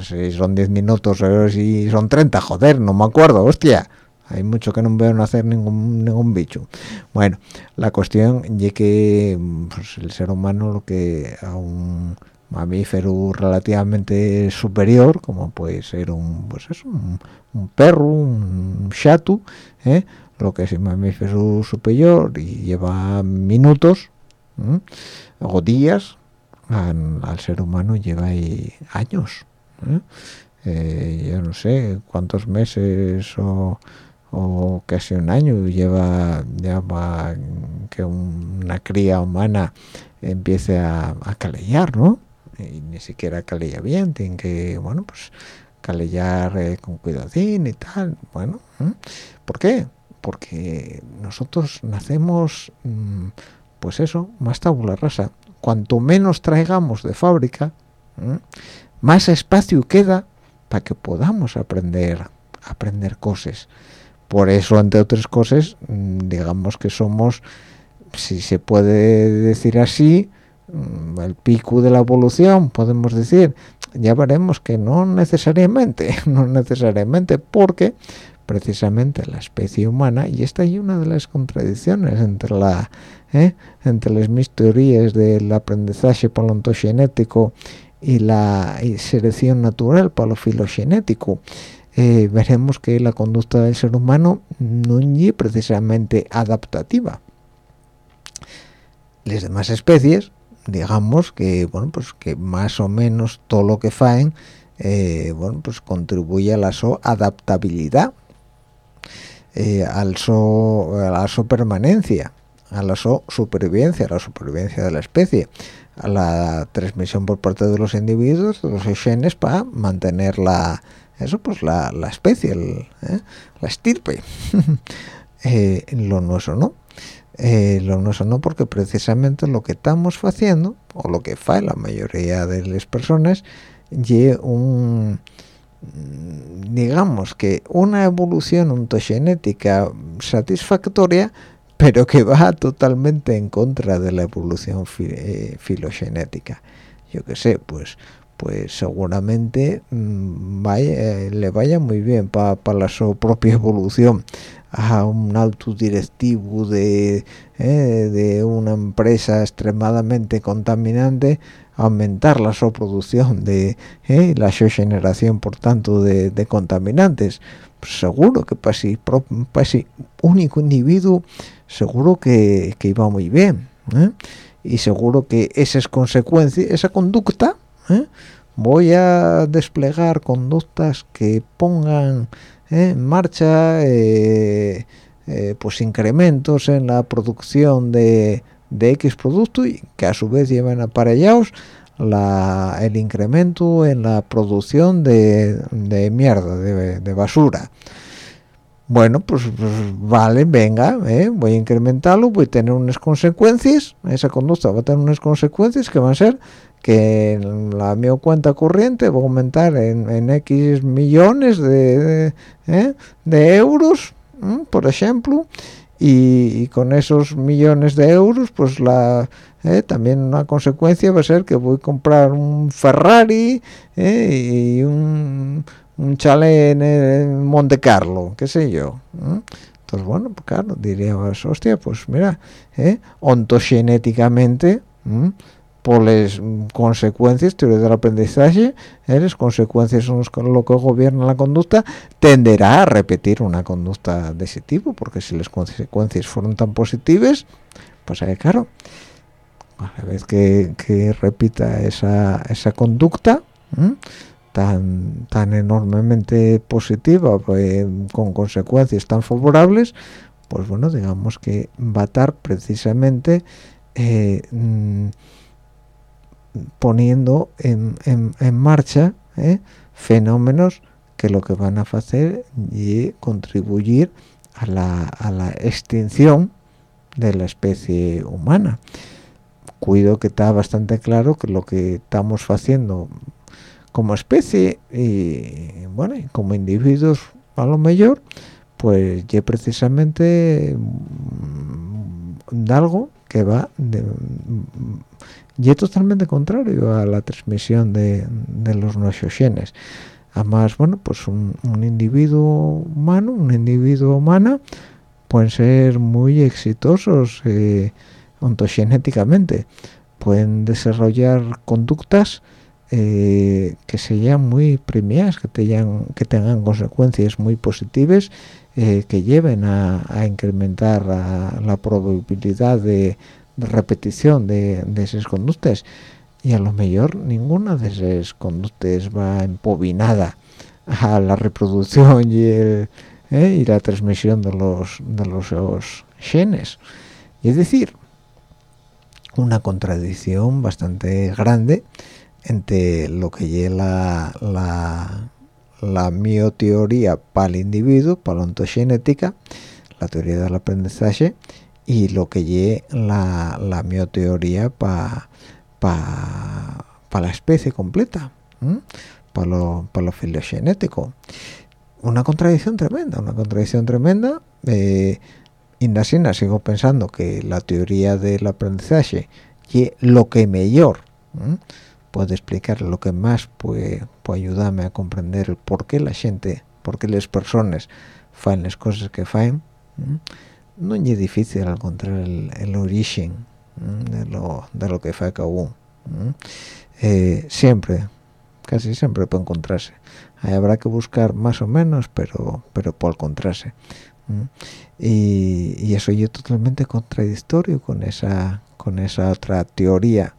si son 10 minutos si son 30 joder no me acuerdo hostia. Hay mucho que no veo nacer ningún ningún bicho. Bueno la cuestión es que pues, el ser humano lo que a un mamífero relativamente superior como puede ser un pues eso, un, perro un chato ¿eh? lo que es un mamífero superior y lleva minutos o días al, ser humano lleva años ¿eh? Eh, yo no sé cuántos meses o, casi un año lleva lleva que una cría humana empiece a, a ¿no? y ni siquiera calella bien, tienen que, bueno, pues calellar eh, con cuidadín y tal, bueno, ¿por qué? Porque nosotros nacemos, mm, pues eso, más tabula rasa. Cuanto menos traigamos de fábrica, más espacio queda para que podamos aprender, aprender cosas. Por eso, entre otras cosas, mm, digamos que somos, si se puede decir así, Mm, el pico de la evolución podemos decir ya veremos que no necesariamente no necesariamente porque precisamente la especie humana y esta es una de las contradicciones entre ¿eh? entre las mis teorías del aprendizaje paleontogenético y la selección natural para lo filogenético. Eh, veremos que la conducta del ser humano no es precisamente adaptativa. Las demás especies digamos que bueno pues que más o menos todo lo que faen eh, bueno pues contribuye a la adaptabilidad eh, so, a la su permanencia a la su supervivencia a la supervivencia de la especie a la transmisión por parte de los individuos de los genes para mantener la eso pues la, la especie ¿eh? la estirpe lo nuestro no eh, lo no no porque precisamente lo que estamos haciendo o lo que fa la mayoría de las personas y un digamos que una evolución ontogenética satisfactoria pero que va totalmente en contra de la evolución eh, filogenética. Yo que sé pues pues seguramente mm, vaya, le vaya muy bien para la su propia evolución a un alto directivo de, eh, de una empresa extremadamente contaminante aumentar la su producción de eh, la su generación por tanto de, contaminantes seguro que para ese, para único individuo seguro que, iba muy bien ¿eh? y seguro que esas consecuencias esa conducta voy a desplegar conductas que pongan ¿eh? en marcha eh, eh, pues incrementos en la producción de, X producto y que a su vez lleven aparellados la, el incremento en la producción de, de mierda, de, basura. Bueno, pues, pues vale, venga, voy a incrementarlo, voy a tener unas consecuencias, esa conducta va a tener unas consecuencias que van a ser que la mi cuenta corriente va a aumentar en, X millones de, de, ¿eh? euros, por ejemplo, y, con esos millones de euros, pues la ¿eh? también una consecuencia va a ser que voy a comprar un Ferrari ¿eh? y un, un chalet en, Monte Carlo, qué sé yo. Entonces, bueno, pues claro, diríamos, hostia, pues mira, ontogenéticamente por las consecuencias, teoría del aprendizaje, ¿eh? las consecuencias son lo que gobierna la conducta, tenderá a repetir una conducta de ese tipo, porque si las consecuencias fueron tan positivas, pues claro, a la vez que, repita esa, esa conducta, tan, tan enormemente positiva, pues, con consecuencias tan favorables, pues bueno, digamos que va a estar precisamente... Eh, mm, poniendo en, marcha ¿eh? fenómenos que lo que van a hacer y contribuir a la, extinción de la especie humana. Cuido que está bastante claro que lo que estamos haciendo como especie y bueno como individuos a lo mejor pues ya precisamente mm, algo que va de, y totalmente contrario a la transmisión de, los nuestros genes además bueno pues un, individuo humano un individuo humana pueden ser muy exitosos eh, ontogenéticamente. Pueden desarrollar conductas eh, que sean muy premiadas que tengan que tengan consecuencias muy positivas eh, que lleven a, incrementar la probabilidad de, repetición de, esas conductas y a lo mejor ninguna de esas conductas va empobinada a la reproducción y, eh, y la transmisión de los de los, genes. Es decir una contradicción bastante grande entre lo que lleva la la mioteoría para el individuo, para la ontogenética, la teoría del aprendizaje, y lo que lleve la, la mioteoría para pa, la especie completa, para lo, pa lo filogenético. Una contradicción tremenda, una contradicción tremenda. Eh, Indasina sigo pensando que la teoría del aprendizaje y lo que mejor puede explicar lo que más puede, puede ayudarme a comprender el por qué la gente, por qué las personas hacen las cosas que hacen, no es difícil encontrar el, origen de lo, de lo que hace cada uno. Eh, siempre, casi siempre puede encontrarse. Ahí habrá que buscar más o menos, pero pero puede encontrarse. Y, eso es totalmente contradictorio con esa con esa otra teoría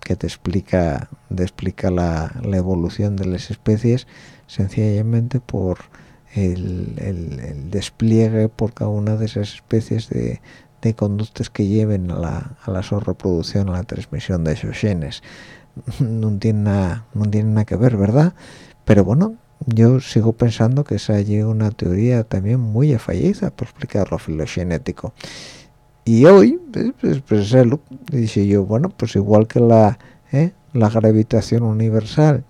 que te explica, te explica la, evolución de las especies sencillamente por el, despliegue por cada una de esas especies de, conductas que lleven a la, a la reproducción, a la transmisión de esos genes. No tiene, nada, no tiene nada que ver, ¿verdad? Pero bueno, yo sigo pensando que esa es una teoría también muy fallida por explicar lo filogenético y hoy pues, pues, dice yo bueno pues igual que la ¿eh? la gravitación universal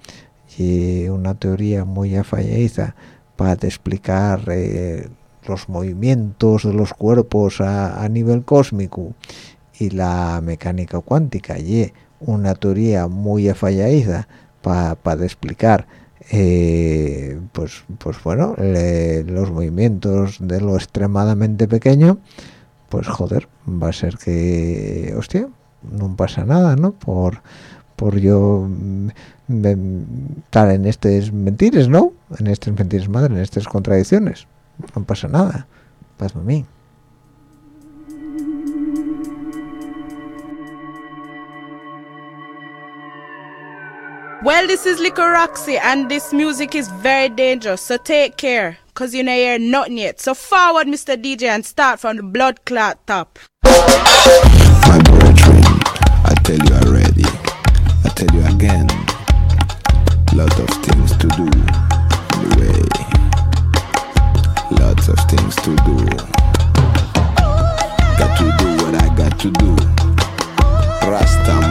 y una teoría muy afallada para explicar eh, los movimientos de los cuerpos a, nivel cósmico y la mecánica cuántica y una teoría muy afallada para explicar eh, pues pues bueno los movimientos de lo extremadamente pequeño pues joder, va a ser que, hostia, no pasa nada, ¿no? Por, por yo mm, estar en estas mentiras, ¿no? En estas mentiras madre, en estas contradicciones. No pasa nada. Pasa a mí. Well, this is Liquor Roxy, and this music is very dangerous, so take care. Cause you know you're nothing yet. So forward, Mr. DJ, and start from the blood clot top. My brethren, I tell you already. I Lot of things to do. Anyway. Lots of things to do. Got to do what I got to do. Rasta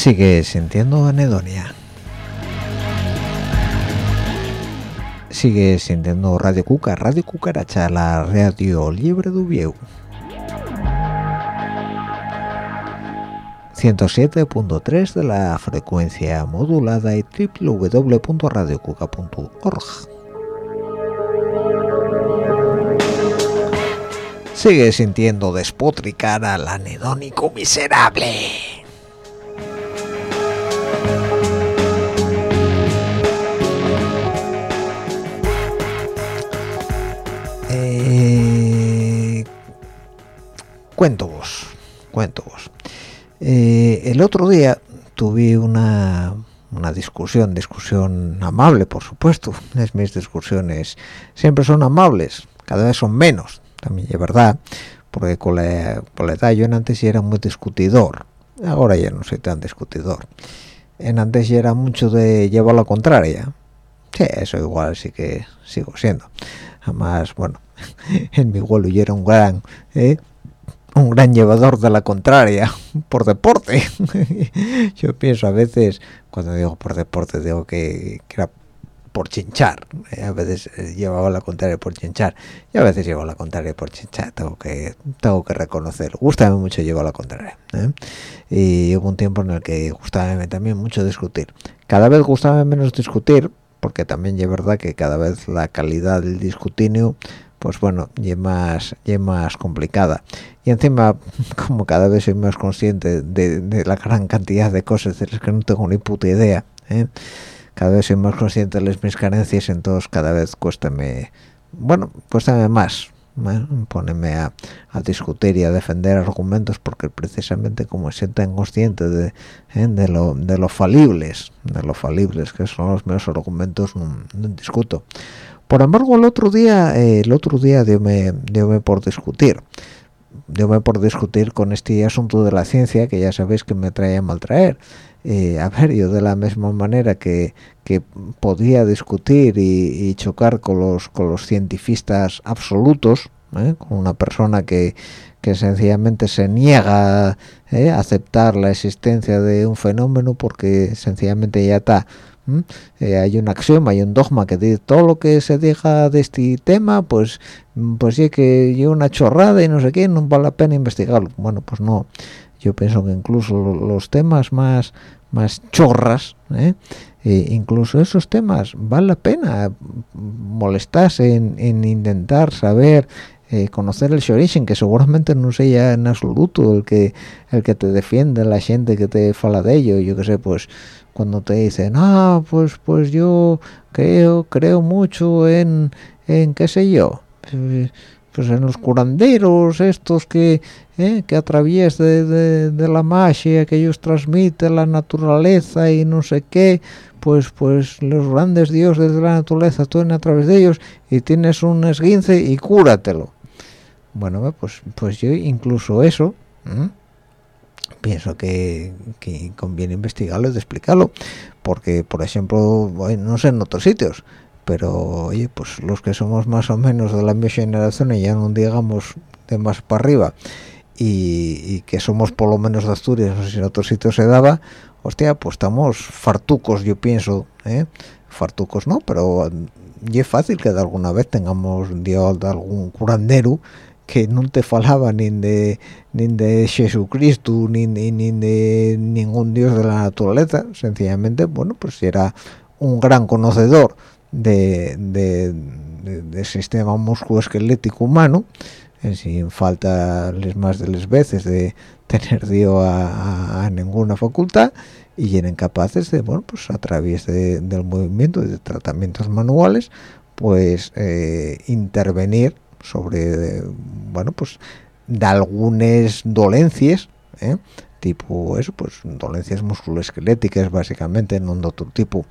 Sigue sintiendo anedonia. Sigue sintiendo Radio Cuca, Radio Cucaracha, la radio libre de Ubieu. 107.3 de la frecuencia modulada y www.radiocuca.org. Sigue sintiendo despotricar al anedónico miserable. El otro día tuve una, una discusión, discusión amable, por supuesto. Es mis discusiones siempre son amables, cada vez son menos, también es verdad, porque con la, con la edad yo en antes era muy discutidor, ahora ya no soy tan discutidor. En antes ya era mucho de llevar la contraria. Sí, eso igual sí que sigo siendo. Además, bueno, en mi abuelo yo era un gran, ¿eh? Un gran llevador de la contraria por deporte. Yo pienso a veces, cuando digo por deporte, digo que, que era por chinchar. ¿eh? A veces eh, llevaba la contraria por chinchar y a veces llevo la contraria por chinchar. Tengo que tengo que reconocerlo. Mucho llevar la contraria. ¿eh? Y hubo un tiempo en el que gustaba también mucho discutir. Cada vez gustaba menos discutir, porque también es verdad que cada vez la calidad del discutinio pues bueno, y más, y más complicada. Y encima, como cada vez soy más consciente de, la gran cantidad de cosas de las que no tengo ni puta idea, ¿eh? cada vez soy más consciente de las mis carencias, entonces cada vez cuéstame, bueno, cuéstame más, ¿eh? ponerme a, a, discutir y a defender argumentos, porque precisamente como soy tan consciente de, ¿eh? lo, de falibles, de lo falibles que son los meus argumentos, no discuto. Por embargo, el otro día, eh, el otro día diome, diome por discutir, diome por discutir con este asunto de la ciencia que ya sabéis que me trae a mal traer. Eh, a ver, yo de la misma manera que, que podía discutir y, chocar con los con los cientifistas absolutos, ¿eh? con una persona que, que sencillamente se niega ¿eh? a aceptar la existencia de un fenómeno porque sencillamente ya está. Eh, hay un axioma, hay un dogma que dice todo lo que se diga de este tema, pues pues sí que lleva una chorrada y no sé qué, no vale la pena investigarlo. Bueno, pues no. Yo pienso que incluso los temas más más chorras, ¿eh? E incluso esos temas vale la pena molestarse en, en intentar saber eh, conocer el origen que seguramente no sea en absoluto el que el que te defiende la gente que te fala de ello yo que sé pues cuando te dicen ah pues pues yo creo creo mucho en en qué sé yo pues en los curanderos estos que eh, que a través de, de, la magia que ellos transmiten la naturaleza y no sé qué pues pues los grandes dioses de la naturaleza actúan a través de ellos y tienes un esguince y cúratelo bueno pues pues yo incluso eso. Pienso que, que, conviene investigarlo y explicarlo porque por ejemplo no sé en otros sitios pero oye pues los que somos más o menos de la misma generación y ya no digamos de más para arriba y, y, que somos por lo menos de Asturias no sé si en otros sitios se daba hostia pues estamos fartucos yo pienso ¿eh? fartucos no pero y es fácil que de alguna vez tengamos dios de algún curandero que no te falaba ni de ni de Jesucristo ni, ni, ni, de ningún dios de la naturaleza. Sencillamente bueno pues era un gran conocedor de, de, de, de sistema musculoesquelético humano. Eh, sin falta más de las veces de tener dio a, ninguna facultad y eran capaces de bueno pues a través de, del movimiento de tratamientos manuales pues eh, intervenir sobre bueno pues de algunas dolencias ¿eh? tipo eso pues dolencias musculoesqueléticas básicamente no de otro tipo.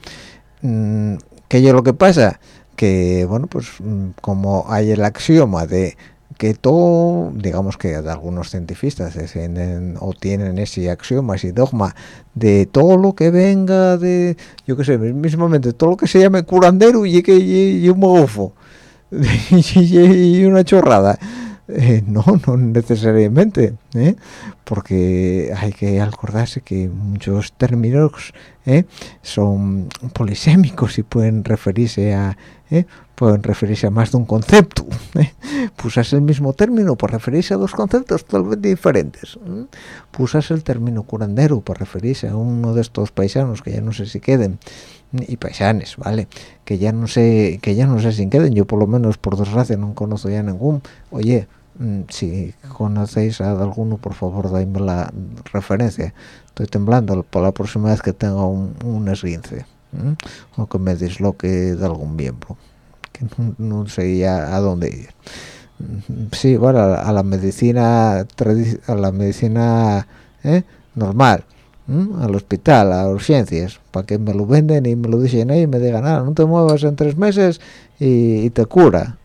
Mm, que yo lo que pasa que bueno pues mm, como hay el axioma de que todo, digamos que algunos científicos defienden o tienen ese axioma, ese dogma de todo lo que venga de, yo qué sé, mismamente todo lo que se llame curandero y que y, y un mogofo y una chorrada Eh, no, no necesariamente, ¿eh? porque hay que acordarse que muchos términos ¿eh? son polisémicos y pueden referirse a ¿eh? pueden referirse a más de un concepto. Pusas el mismo término por referirse a dos conceptos totalmente diferentes. Pusas el término curandero por referirse a uno de estos paisanos que ya no sé si queden y paisanes, ¿vale? Que ya no sé, que ya no sé si queden. Yo por lo menos por desgracia no conozco ya ningún. Oye, mm, si conocéis a alguno, por favor, dame la referencia. Estoy temblando por la próxima vez que tenga un, esguince. o que me disloque de algún miembro que no, sé ya a dónde ir Mm, sí bueno a, la- a la medicina a la medicina ¿eh? normal al hospital a urgencias para que me lo venden y me lo dicen ahí y me digan nada no te muevas en tres meses y, te cura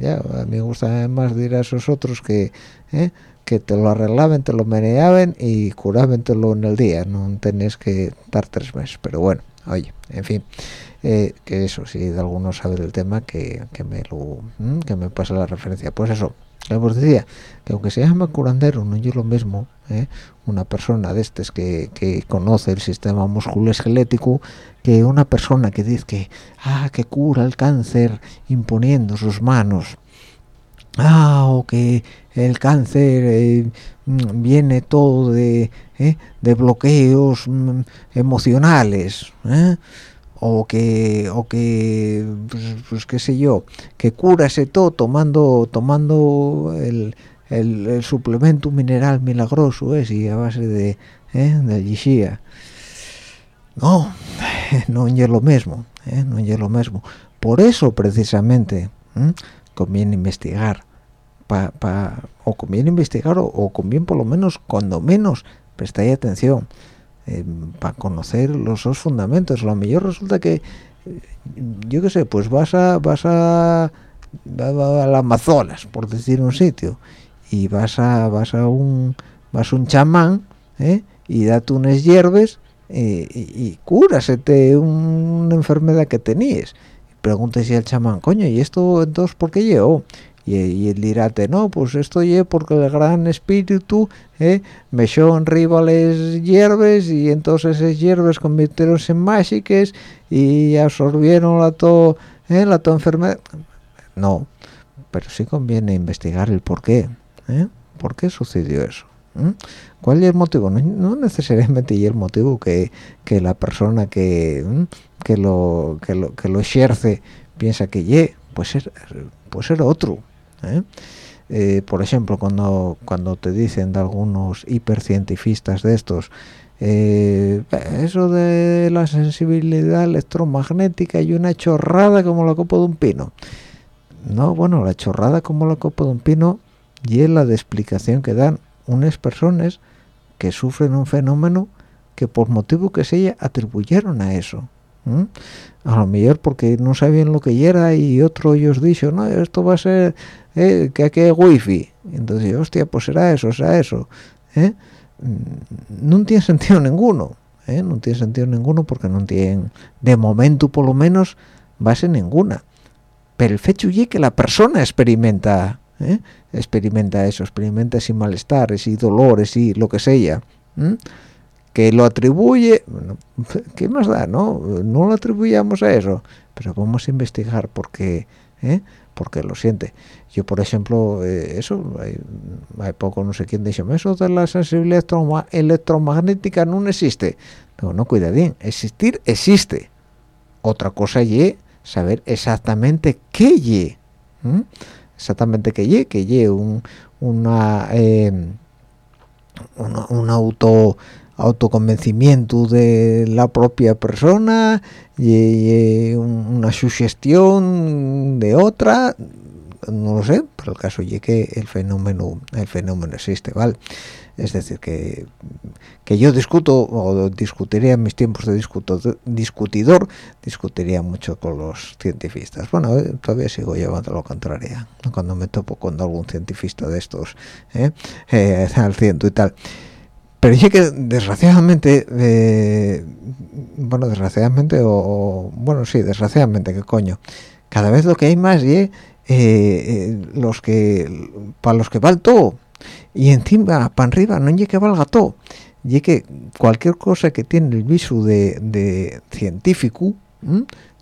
ya a mí me gusta más ir a esos otros que ¿eh? que te lo arreglaban, te lo meneaban y curaban-te-lo en el día, no tenés que estar tres meses, pero bueno, oye, en fin, eh, que eso, si de alguno sabe del tema, que, que me lo, que me pase la referencia, pues eso, os decía, que aunque se llame curandero, no es lo mismo, ¿eh? Una persona de estos que, que conoce el sistema musculoesquelético, que una persona que dice que, ah, que cura el cáncer imponiendo sus manos, ah, o que el cáncer eh, mm, viene todo de, eh, de bloqueos mm, emocionales, ¿eh? o que, o que, pues, pues, qué sé yo, que curase todo tomando, tomando el, el, suplemento mineral milagroso ese a base de, ¿eh? de yixía. No, no es lo mismo, ¿eh? no es lo mismo. Por eso precisamente conviene investigar, pa, pa- o conviene investigar o, conviene por lo menos, cuando menos, prestar atención para conocer los dos fundamentos. Lo mejor resulta que, eh, yo qué sé, pues vas a vas a, al Amazonas, por decir un sitio, y vas a vas a un vas a un chamán, ¿eh? y date unas hierbas eh, y, y cúrasete una enfermedad que tenías. Pregunta si el chamán, coño, ¿y esto entonces por qué llegó? Y, y él diráte, no, pues esto es porque el gran espíritu eh, me echó arriba las hierbas y entonces esas hierbas convirtieronse en mágicas y absorbieron la to, eh, la to enfermedad. No, pero sí conviene investigar el por qué. ¿Eh? ¿Por qué sucedió eso? ¿Mm? ¿Cuál es el motivo? No, no necesariamente y el motivo que, que la persona que, ¿m? que lo que lo que lo ejerce piensa que ye, pues ser, puede ser otro. ¿eh? Eh, por ejemplo, cuando cuando te dicen de algunos hipercientifistas de estos, eso de la sensibilidad electromagnética y una chorrada como la copa de un pino. No, bueno, la chorrada como la copa de un pino y es la de explicación que dan unas personas que sufren un fenómeno que por motivo que sea atribuyeron a eso. ¿m? A lo mejor porque no sabían lo que era y otro ellos dijo, no, esto va a ser eh, que hay wifi. Entonces, hostia, pues será eso, será eso. ¿eh? Mm, No tiene sentido ninguno. ¿eh? No tiene sentido ninguno porque no tiene, de momento por lo menos, base ninguna. Pero el hecho es que la persona experimenta, ¿eh? experimenta eso, experimenta ese malestares y dolores y lo que sea. que lo atribuye, bueno, ¿qué más da? No, no lo atribuyamos a eso, pero vamos a investigar porque, ¿eh? porque lo siente. Yo, por ejemplo, eh, eso, hay, hay poco no sé quién dice, eso de la sensibilidad electroma- electromagnética no existe. No, no, cuidadín, existir existe. Otra cosa y saber exactamente qué y, exactamente qué y, que y un, una, eh, una, un auto autoconvencimiento de la propia persona y, un- una sugestión de otra no lo sé pero el caso es que el fenómeno el fenómeno existe vale es decir que que yo discuto o discutiría en mis tiempos de discuto- discutidor discutiría mucho con los científicos bueno eh, todavía sigo llevando lo contrario cuando me topo con algún científico de estos ¿eh? Eh, al ciento y tal. Pero sí que desgraciadamente eh, bueno desgraciadamente o, bueno sí desgraciadamente qué coño cada vez lo que hay más y los que para los que vale todo y encima para arriba no hay que valga todo y que cualquier cosa que tiene el viso de, de científico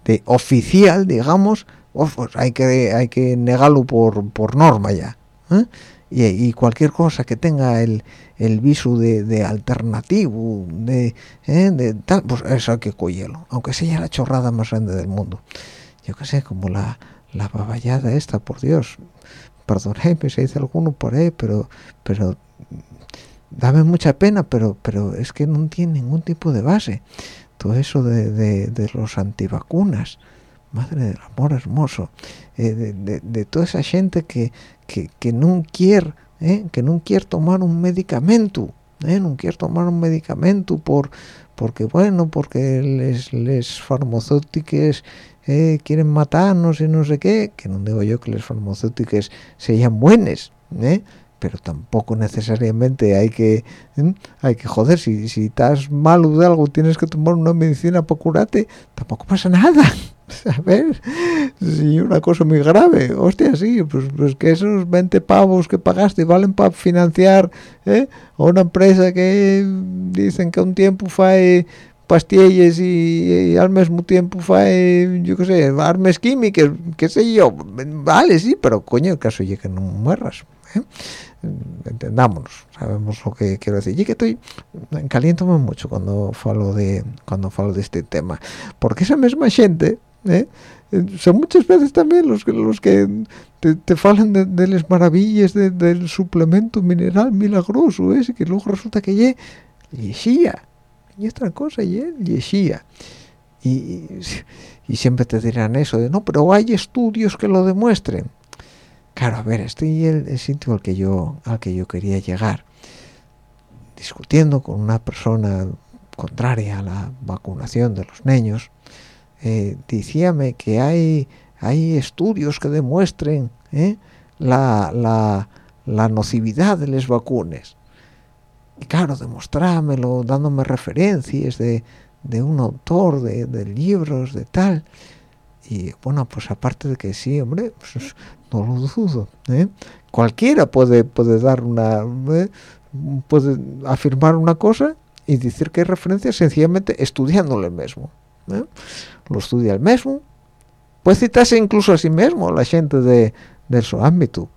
de oficial digamos pues hay que hay que negarlo por, por norma ya ¿eh? y, cualquier cosa que tenga el, el viso de, de alternativo de, ¿eh? de, tal pues eso hay que cogerlo aunque sea la chorrada más grande del mundo yo qué sé como la la baballada esta por Dios perdonadme si dice alguno por ahí pero pero dame mucha pena pero pero es que no tiene ningún tipo de base. Todo eso de, de los antivacunas madre del amor hermoso eh, de, toda esa gente que, que, no quiere eh, que no quiere tomar un medicamento eh, no quiere tomar un medicamento por porque bueno porque les, les farmacéuticos eh, quieren matarnos y no sé qué que no digo yo que les farmacéuticos sean buenos pero tampoco necesariamente hay que hay que joder si, si estás malo de algo tienes que tomar una medicina para curarte tampoco pasa nada ver si una cosa muy grave hostia sí pues, pues que esos 20 pavos que pagaste valen para financiar ¿eh? a una empresa que dicen que un tiempo fue pastillas y, al mismo tiempo fue yo qué sé armas químicas qué sé yo vale sí pero coño el caso es que no mueras ¿eh? entendámonos sabemos lo que quiero decir y que estoy caliéntome mucho cuando falo de cuando falo de este tema porque esa misma gente ¿eh? son muchas veces también los que los que te, te falan de, las maravillas del suplemento mineral milagroso ese que luego resulta que ye yeshia y otra cosa ye yeshia y, y siempre te dirán eso de no pero hay estudios que lo demuestren claro a ver este es el, sitio al que yo al que yo quería llegar discutiendo con una persona contraria a la vacunación de los niños eh, decíame que hay hay estudios que demuestren eh, la, la, la, nocividad de las vacunas y claro demostrámelo dándome referencias de, de un autor de, de, libros de tal y bueno pues aparte de que sí hombre pues, no lo dudo ¿eh? cualquiera puede puede dar una ¿eh? puede afirmar una cosa y decir que hay referencia sencillamente estudiándolo mismo ¿eh? lo estudia el mismo puede citarse incluso a sí mismo la gente de, de su ámbito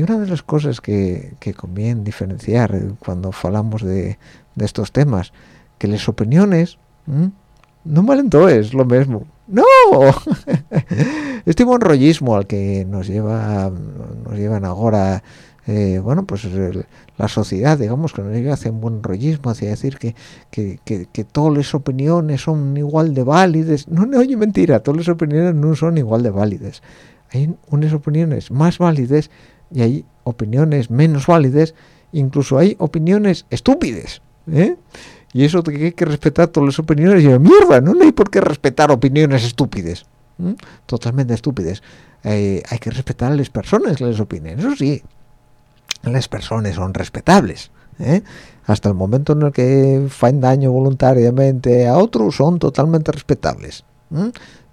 y una de las cosas que, que conviene diferenciar cuando hablamos de, de, estos temas que las opiniones no valen todo es lo mismo no este buen rollismo al que nos lleva nos llevan ahora eh, bueno pues la sociedad digamos que nos llega hacia un buen rollismo hacia decir que, que, que, todas las opiniones son igual de válidas no no oye mentira todas las opiniones no son igual de válidas hay unas opiniones más válidas y hay opiniones menos válidas incluso hay opiniones estúpidas ¿eh? y eso que hay que respetar todas las opiniones y mierda no hay por qué respetar opiniones estúpidas totalmente estúpidas eh, hay que respetar a las personas que les opinen eso sí las personas son respetables ¿eh? hasta el momento en el que hacen daño voluntariamente a otros son totalmente respetables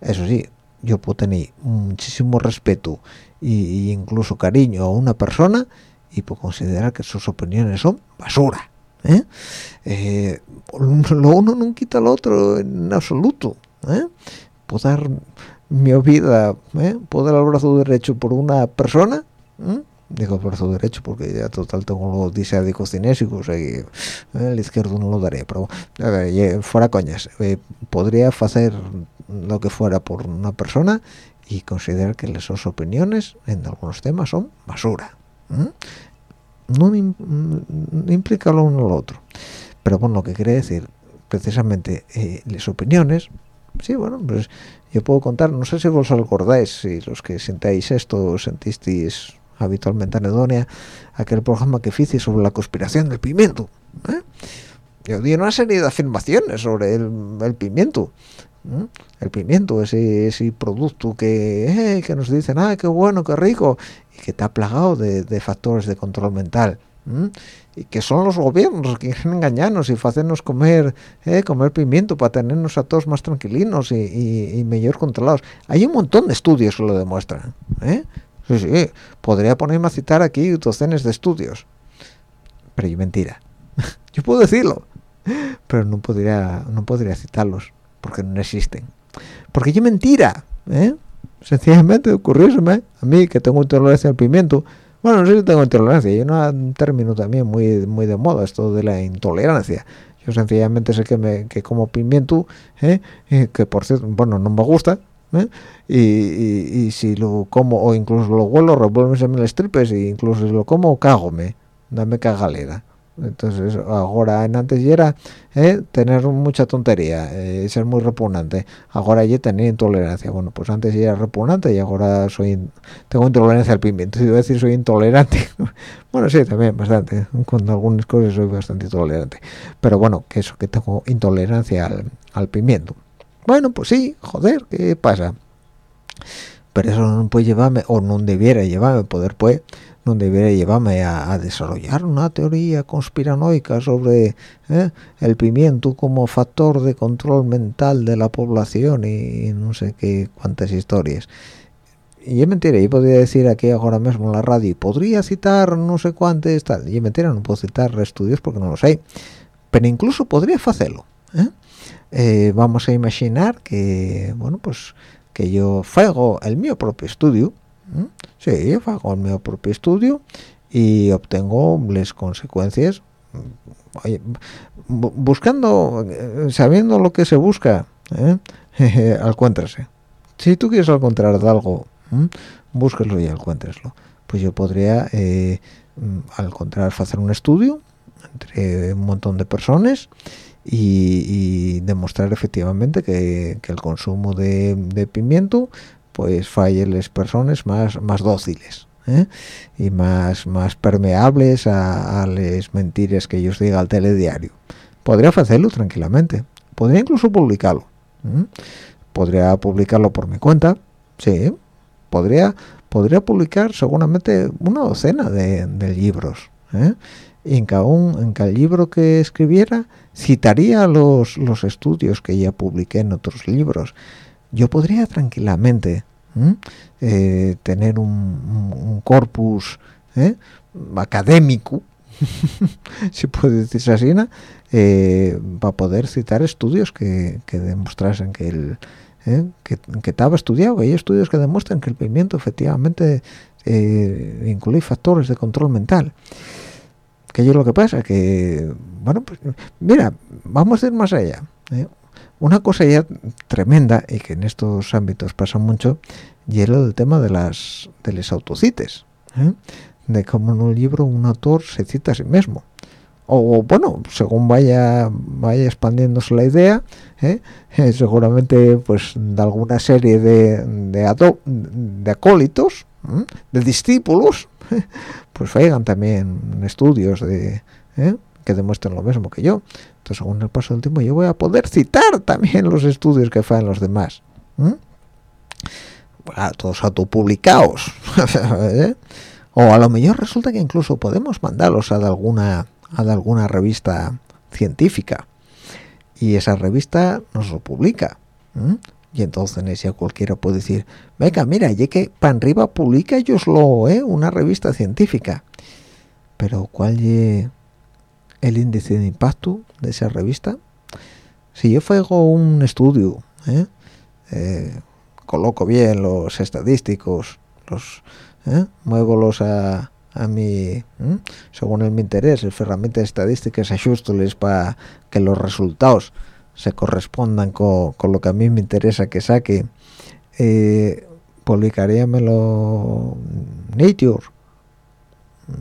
eso sí yo puedo tener muchísimo respeto e incluso cariño a una persona y puedo considerar que sus opiniones son basura ¿eh? Eh, lo uno no quita al otro en absoluto ¿eh? puedo dar mi vida ¿eh? puedo dar el brazo derecho por una persona digo el brazo derecho porque ya total tengo los disárdicos cinésicos y el izquierdo no lo daré pero a ver, fuera coñas podría hacer lo que fuera por una persona y considerar que las opiniones en algunos temas son basura no implica lo uno lo otro pero bueno lo que quiere decir precisamente eh, las opiniones sí bueno pues yo puedo contar no sé si vos acordáis si los que sentáis esto sentisteis habitualmente anedonia aquel programa que hice sobre la conspiración del pimiento ¿eh? yo di una serie de afirmaciones sobre el, pimiento el pimiento ese, ese producto que, eh, que nos dicen ah qué bueno qué rico que está plagado de, factores de control mental ¿m? y que son los gobiernos los que quieren engañarnos y hacernos comer eh, comer pimiento para tenernos a todos más tranquilinos y, y- y mejor controlados hay un montón de estudios que lo demuestran ¿eh? sí, sí, podría ponerme a citar aquí docenas de estudios pero es mentira yo puedo decirlo pero no podría no podría citarlos porque no existen porque es mentira ¿eh? sencillamente ocurrióseme a mí que tengo intolerancia al pimiento bueno no sé si tengo intolerancia es un término también muy muy de moda esto de la intolerancia yo sencillamente sé que me que como pimiento ¿eh? y que por cierto bueno no me gusta ¿eh? y, y- y si lo como o incluso lo huelo revuélvese las tripes e incluso si lo como cágome dame cagalera entonces ahora en antes ya era eh, tener mucha tontería eh, ser muy repugnante. Ahora ya tener intolerancia. Bueno pues antes ya era repugnante y ahora soy tengo intolerancia al pimiento. Iba a decir soy intolerante. Bueno sí también bastante. Con algunas cosas soy bastante intolerante. Pero bueno que eso que tengo intolerancia al, al pimiento. Bueno pues sí joder qué pasa pero eso no puede llevarme o no debiera llevarme poder pues no debiera llevarme a, a desarrollar una teoría conspiranoica sobre ¿eh? el pimiento como factor de control mental de la población y, no sé qué cuántas historias y es mentira, yo podría decir aquí ahora mismo en la radio, podría citar no sé cuántas, tal, y es mentira, no puedo citar estudios porque no lo sé, pero incluso podría hacerlo. ¿eh? Eh, vamos a imaginar que, bueno, pues que yo hago el mío propio estudio, ¿eh? sí, hago mío propio estudio y obtengo las consecuencias, mm, buscando, eh, sabiendo lo que se busca, ¿eh? alcuéntrase si tú quieres encontrar algo, ¿m? búsquelo y encuéntreslo. Pues yo podría, eh, mm, al encontrar, hacer un estudio entre un montón de personas y, demostrar efectivamente que, el consumo de pimiento pues falle las personas más, más dóciles ¿eh? y más, más permeables a, a las mentiras que ellos digan al telediario. Podría hacerlo tranquilamente. Podría incluso publicarlo. ¿m? podría publicarlo por mi cuenta sí podría podría publicar seguramente una docena de, de libros ¿eh? y en cada un en cada libro que escribiera citaría los los estudios que ya publiqué en otros libros yo podría tranquilamente eh, tener un, corpus ¿eh? académico si puede decirse así eh, para poder citar estudios que, que demostrasen que el que, que estaba estudiado hay estudios que demuestran que el pimiento efectivamente incluye factores de control mental que yo lo que pasa que bueno pues mira vamos a ir más allá. Una cosa ya tremenda y que en estos ámbitos pasa mucho y es del tema de las de las autocites ¿eh? de cómo en un libro un autor se cita a sí mismo o bueno según vaya vaya expandiéndose la idea ¿eh? Eh, seguramente pues de alguna serie de de, de acólitos ¿m? de discípulos pues hagan también estudios de ¿eh? que demuestren lo mismo que yo según el paso del tiempo. Yo voy a poder citar también los estudios que hacen los demás todos autopublicados ¿eh? o a lo mejor resulta que incluso podemos mandarlos a alguna a alguna revista científica. Y esa revista nos lo publica y entonces ya cualquiera puede decir venga mira ya que pan publica ellos lo ¿eh? una revista científica pero cuál es el índice de impacto de esa revista si yo hago un estudio ¿eh? Eh, coloco bien los estadísticos los ¿eh? muévolos a, a mi según el mi interés las herramientas estadísticas ajustoles para que los resultados se correspondan con, con lo que a mí me interesa que saque eh, publicaríamelo Nature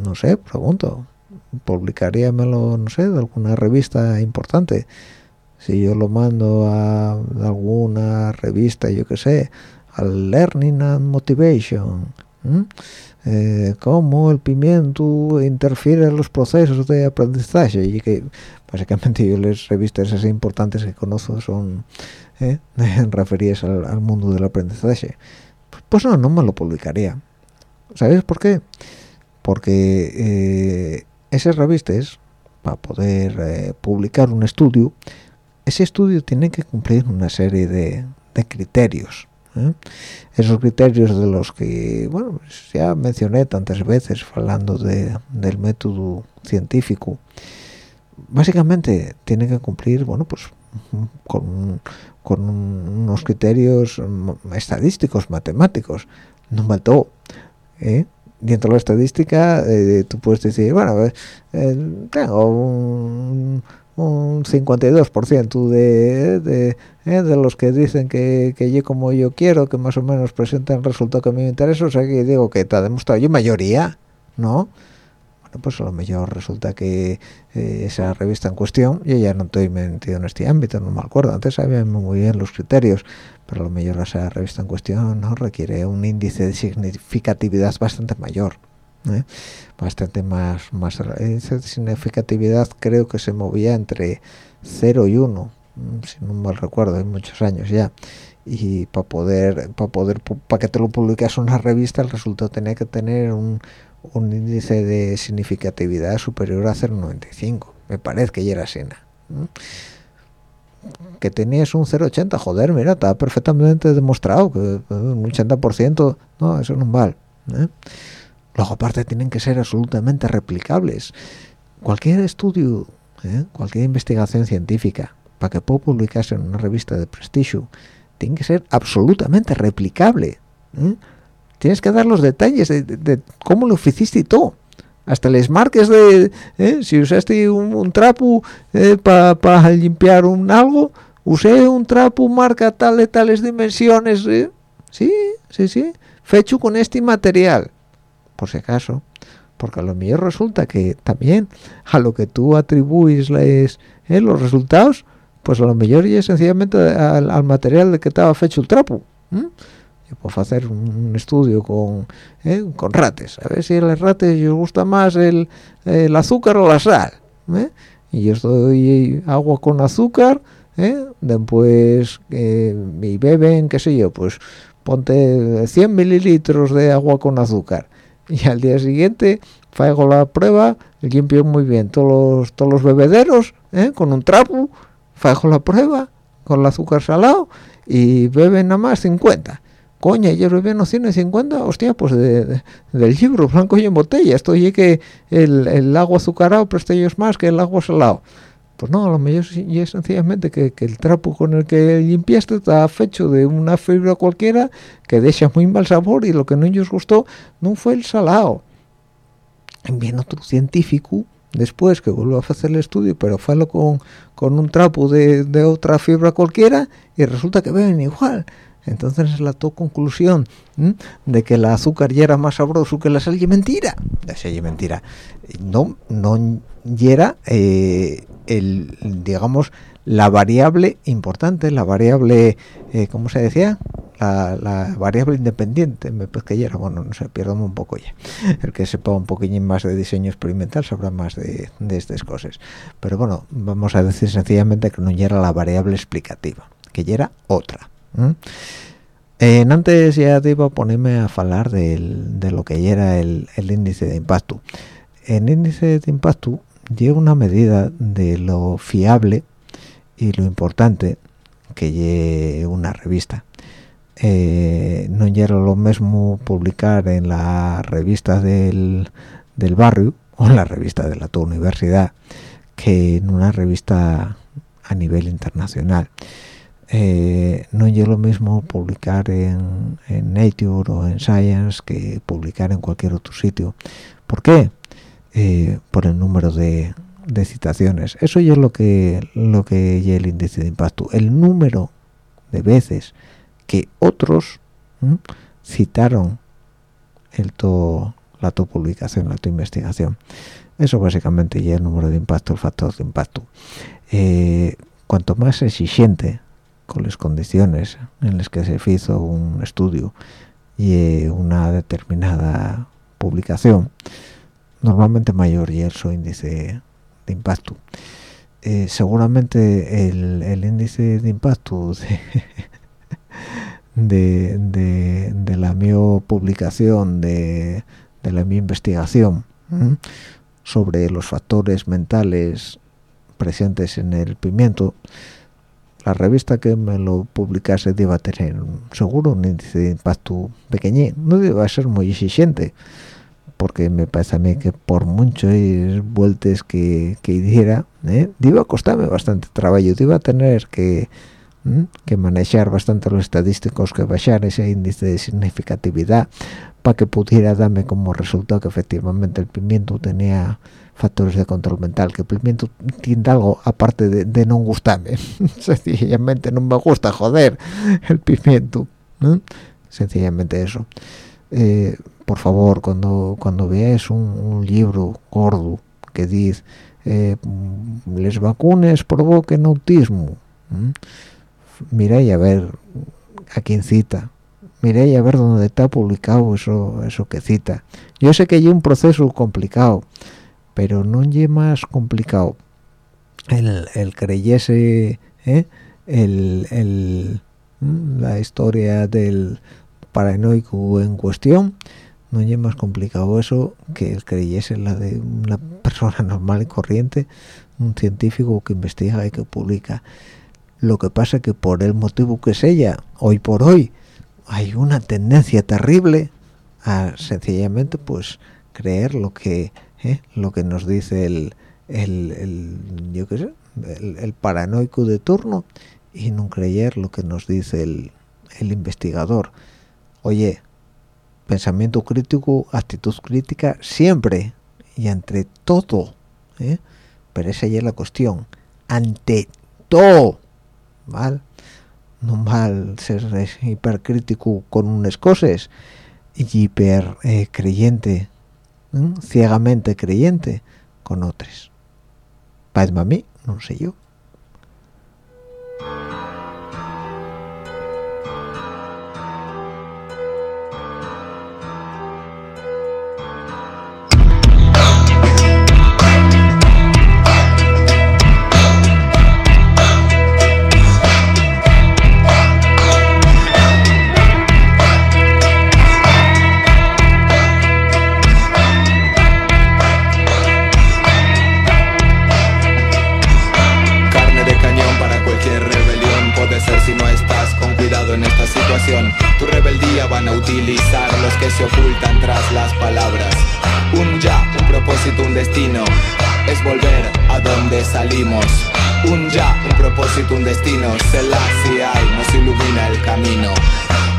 no sé pregunto publicaríamelo no sé de alguna revista importante. Si yo lo mando a alguna revista yo que sé al Learning and Motivation eh, cómo el pimiento interfiere en los procesos de aprendizaje y que básicamente yo las revistas así importantes que conozco son ¿eh? referidas al, al mundo del aprendizaje. Pues no, no me lo publicaría. ¿sabes por qué? porque eh, esas revistas para poder eh, publicar un estudio ese estudio tiene que cumplir una serie de, criterios ¿eh? esos criterios de los que bueno ya mencioné tantas veces hablando del método científico básicamente tiene que cumplir bueno pues con, unos criterios estadísticos matemáticos no todo ¿eh? Dentro de la estadística eh, tú puedes decir bueno eh, tengo un, un 52% de, de, eh, de, los que dicen que, que yo como yo quiero que más o menos presentan el resultado que a mí me interesa o sea que digo que te ha demostrado yo mayoría ¿no? pues a lo mejor resulta que eh, esa revista en cuestión, yo ya no estoy metido en este ámbito, no me acuerdo, antes sabía muy bien los criterios, pero a lo mejor esa revista en cuestión no requiere un índice de significatividad bastante mayor. ¿eh? bastante más más de significatividad creo que se movía entre 0 y 1 mm, si no mal recuerdo hay muchos años ya y para poder para poder para que te lo publicas una revista el resultado tenía que tener un, un índice de significatividad superior a 0,95 me parece que ya era Sena que tenías un 0,80 joder mira está perfectamente demostrado que un 80% no eso no vale ¿eh? luego aparte tienen que ser absolutamente replicables cualquier estudio ¿eh? cualquier investigación científica para que pueda publicarse en una revista de prestigio tiene que ser absolutamente replicable ¿eh? tienes que dar los detalles de, cómo lo hiciste y todo hasta les marques de ¿eh? si usaste un, trapo eh, para limpiar un algo usé un trapo marca tal de tales dimensiones ¿eh? sí sí sí fecho con este material por si acaso porque a lo mejor resulta que también a lo que tú atribuyes los resultados pues a lo mejor es sencillamente al, material de que estaba fecho el trapo yo puedo hacer un estudio con, eh, con rates, a ver si a los rates les gusta más el, azúcar o la sal. ¿eh? Y yo doy agua con azúcar, ¿eh? después y beben, qué sé yo, pues ponte 100 mililitros de agua con azúcar. Y al día siguiente hago la prueba, limpio muy bien todos los, todos los bebederos con un trapo, hago la prueba con el azúcar salado y beben nada más 50 coña, yo no 150, hostia, pues de, del libro, blanco y en botella, esto oye que el, el agua azucarado presta ellos más que el agua salado. Pues no, a lo mejor es sencillamente que, que, el trapo con el que limpiaste está hecho de una fibra cualquiera que deja muy mal sabor y lo que no ellos gustó no fue el salado. Viene otro científico después que vuelve a hacer el estudio, pero fue con, con un trapo de, de otra fibra cualquiera y resulta que beben igual entonces es la to conclusión de que el azúcar ya era más sabroso que la sal y mentira. Es mentira. No no era eh, el digamos la variable importante la variable eh, cómo se decía la, variable independiente. Me parece que ya bueno no sé pierdo un poco ya. El que sepa un poquillín más de diseño experimental sabrá más de, estas cosas. Pero bueno vamos a decir sencillamente que no era la variable explicativa que ya era otra antes ya te iba a ponerme a hablar de lo que era el, índice de impacto. El índice de impacto lleva una medida de lo fiable y lo importante que lleve una revista. Eh, no era lo mismo publicar en la revista del, del barrio o en la revista de la tu universidad que en una revista a nivel internacional eh, no es lo mismo publicar en, Nature o en Science que publicar en cualquier otro sitio. ¿Por qué? Eh, por el número de, citaciones. Eso ya es lo que lo que es el índice de impacto. El número de veces que otros citaron el la tu publicación, la tu investigación. Eso básicamente ya es el número de impacto, el factor de impacto. Eh, cuanto más exigente con las condiciones en las que se hizo un estudio y una determinada publicación, normalmente mayor y su índice de impacto. Eh, seguramente el, índice de impacto de, de, la mi publicación, de, la mi investigación, sobre los factores mentales presentes en el pimiento la revista que me lo publicase iba tener seguro un índice de impacto pequeñín no iba ser muy exigente porque me parece a mí que por mucho vueltas que, que hiciera ¿eh? iba a costarme bastante trabajo iba a tener que que manejar bastante los estadísticos que bajar ese índice de significatividad para que pudiera darme como resultado que efectivamente el pimiento tenía factores de control mental, que pimiento tiene algo aparte de, no gustarme. Sencillamente no me gusta, joder, el pimiento. Sencillamente eso. Eh, por favor, cuando cuando veáis un, libro gordo que dice eh, les vacunes provoquen autismo, miréis a ver a quién cita, miréis a ver dónde está publicado eso, eso que cita. Yo sé que hay un proceso complicado, pero no es más complicado el, creyese ¿eh? el, la historia del paranoico en cuestión no es más complicado eso que el creyese la de una persona normal y corriente un científico que investiga y que publica lo que pasa que por el motivo que es ella hoy por hoy hay una tendencia terrible a sencillamente pues creer lo que ¿eh? lo que nos dice el, el, yo qué sé, el, paranoico de turno y no creer lo que nos dice el, investigador. Oye, pensamiento crítico, actitud crítica, siempre y ante todo. ¿eh? Pero esa ya es la cuestión. Ante todo. ¿Vale? No mal ser hipercrítico con unas cosas y hiper eh, ciegamente creyente con otros. Padre a mí, no sé yo. salimos. Un ya, un propósito, un destino. Selassie nos ilumina el camino.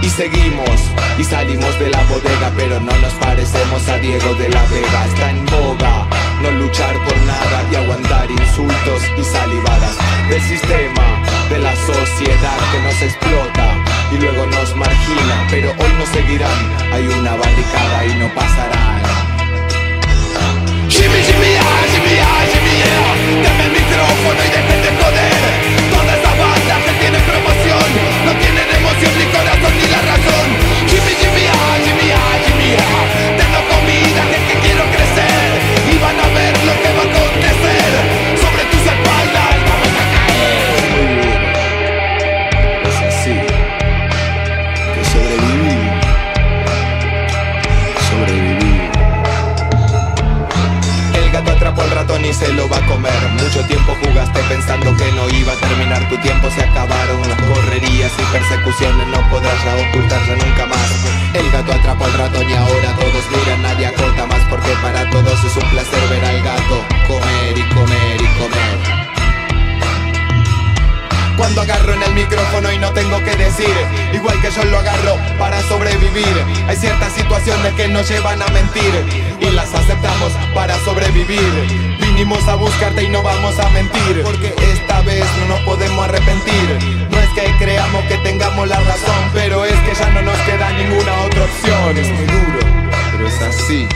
Y seguimos, y salimos de la bodega, pero no nos parecemos a Diego de la Vega. Está en boga no luchar por nada y aguantar insultos y salivadas del sistema, de la sociedad que nos explota y luego nos margina. Pero hoy no seguirán, hay una barricada y no pasarán. Jimmy, Jimmy, Dame el micrófono y y se lo va a comer. Mucho tiempo jugaste pensando que no iba a terminar. Tu tiempo Se acabaron las correrías y persecuciones. No podrás ya ocultarse nunca más. El gato atrapa al ratón y ahora todos miran. Nadie acota más porque para todos es un placer ver al gato Comer y comer y comer. Cuando agarro en el micrófono y no tengo que decir Igual que yo lo agarro para sobrevivir. Hay ciertas situaciones que nos llevan a mentir Y las aceptamos para sobrevivir. Vinimos a buscarte y no vamos a mentir, porque esta vez no nos podemos arrepentir. No es que creamos que tengamos la razón, pero es que ya no nos queda ninguna otra opción. Es muy duro, pero es así.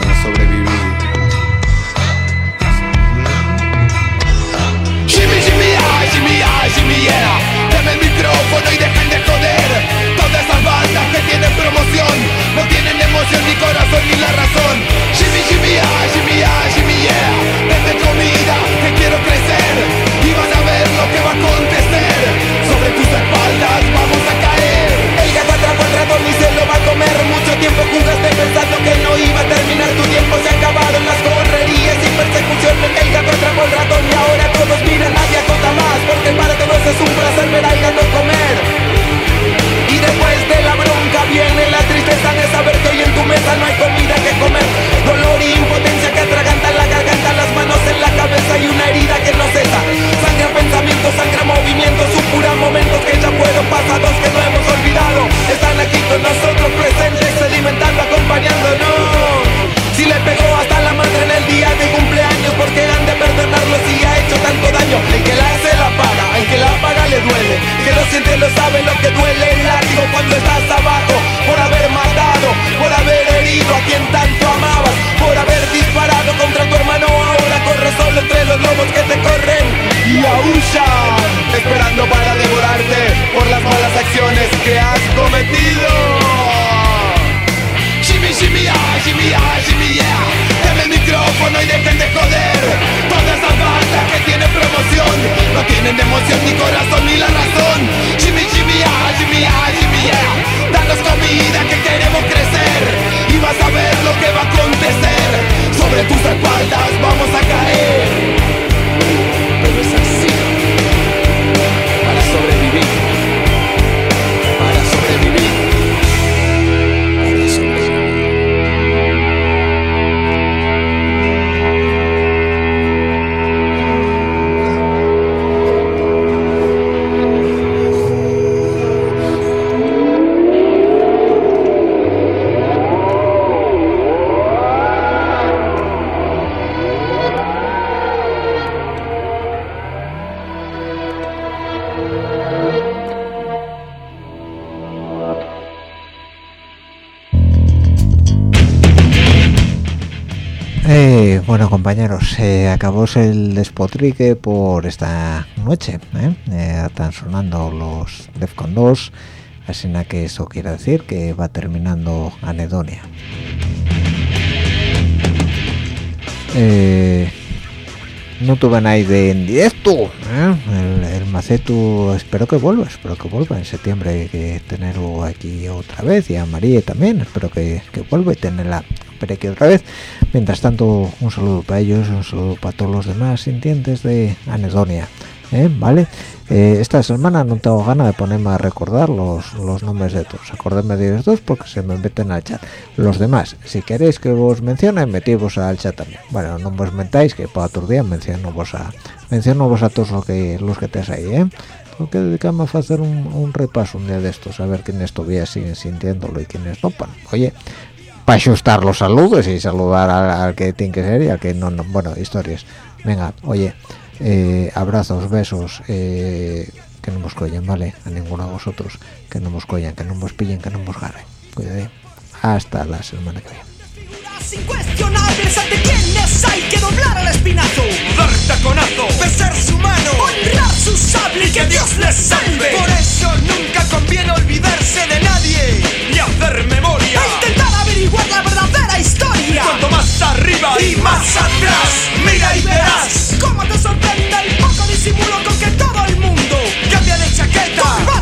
Para sobrevivir. Jimmy, Jimmy, Jimmy, ay, Jimmy, yeah. Dame el micrófono y dejen de joder. Todas esas bandas que tienen promoción no tienen emoción, ni corazón, ni la razón. Jimmy, Jimmy, ah, Jimmy, ah, Jimmy, yeah. Vende comida, que quiero crecer Y van a ver lo que va a acontecer. Sobre tus espaldas vamos a caer. El gato atrapó al dragón y se lo va a comer. Mucho tiempo jugaste pensando que no iba a terminar. Tu tiempo se acabaron las correrías y persecución. El gato atrapó al dragón y ahora todos miran Nadie acota más porque para todos es un placer ver al gato comer. Y después de la bronca viene la tristeza de saber que hoy en tu mesa no hay comida que comer. Dolor y impotencia que atragantan la garganta, las manos en la cabeza y una herida que no cesa. Sangra pensamientos, sangra movimientos, supura momentos que ya fueron pasados, que no hemos olvidado. Están aquí con nosotros presentes, alimentando, acompañándonos. Si le pegó hasta la madre en el día de cumpleaños, porque han de perdonarlo si ha hecho tanto daño. El que la te duele. Que lo siente, lo sabe lo que duele. El látigo cuando estás abajo Por haber matado, por haber herido a quien tanto amabas Por haber disparado contra tu hermano. Ahora corre solo entre los lobos que compañeros, eh, acabó el despotrique por esta noche. ¿eh? Eh, están sonando los Defcon 2, así que eso quiere decir que va terminando Anedonia. Eh, no tuve nadie en directo. ¿eh? El, el maceto, espero que vuelva, espero que vuelva en septiembre, que tenerlo aquí otra vez. Y a María también, espero que, que vuelva y tenerla aquí otra vez. Mientras tanto, un saludo para ellos, un saludo para todos los demás sintientes de Anedonia. ¿eh? ¿Vale? Eh, esta semana no tengo ganas de ponerme a recordar los, los nombres de todos. Acordéme de ellos dos porque se me meten al chat. Los demás, si queréis que os mencione, metíos al chat también. Bueno, no os mentáis que para otro día menciono vos a, menciono vos a todos los que, los que estéis ahí, ¿eh? Tengo que dedicarme a hacer un, un repaso un día de estos, a ver quiénes todavía siguen sintiéndolo y quiénes no. Oye, para ajustar los saludos y saludar al, que tiene que ser y al que no, no. Bueno, historias. Venga, oye, eh, abrazos, besos, eh, que no nos collen, ¿vale? A ninguno de vosotros, que no nos collen, que no nos pillen, que no nos garren. Cuidado. Hasta la semana que viene. Hay. Por eso nunca conviene olvidarse de nadie hacer memoria. Averiguar la verdadera historia. Cuanto más arriba y más atrás, mira y verás cómo te sorprende el poco disimulo con que todo el mundo cambia de chaqueta,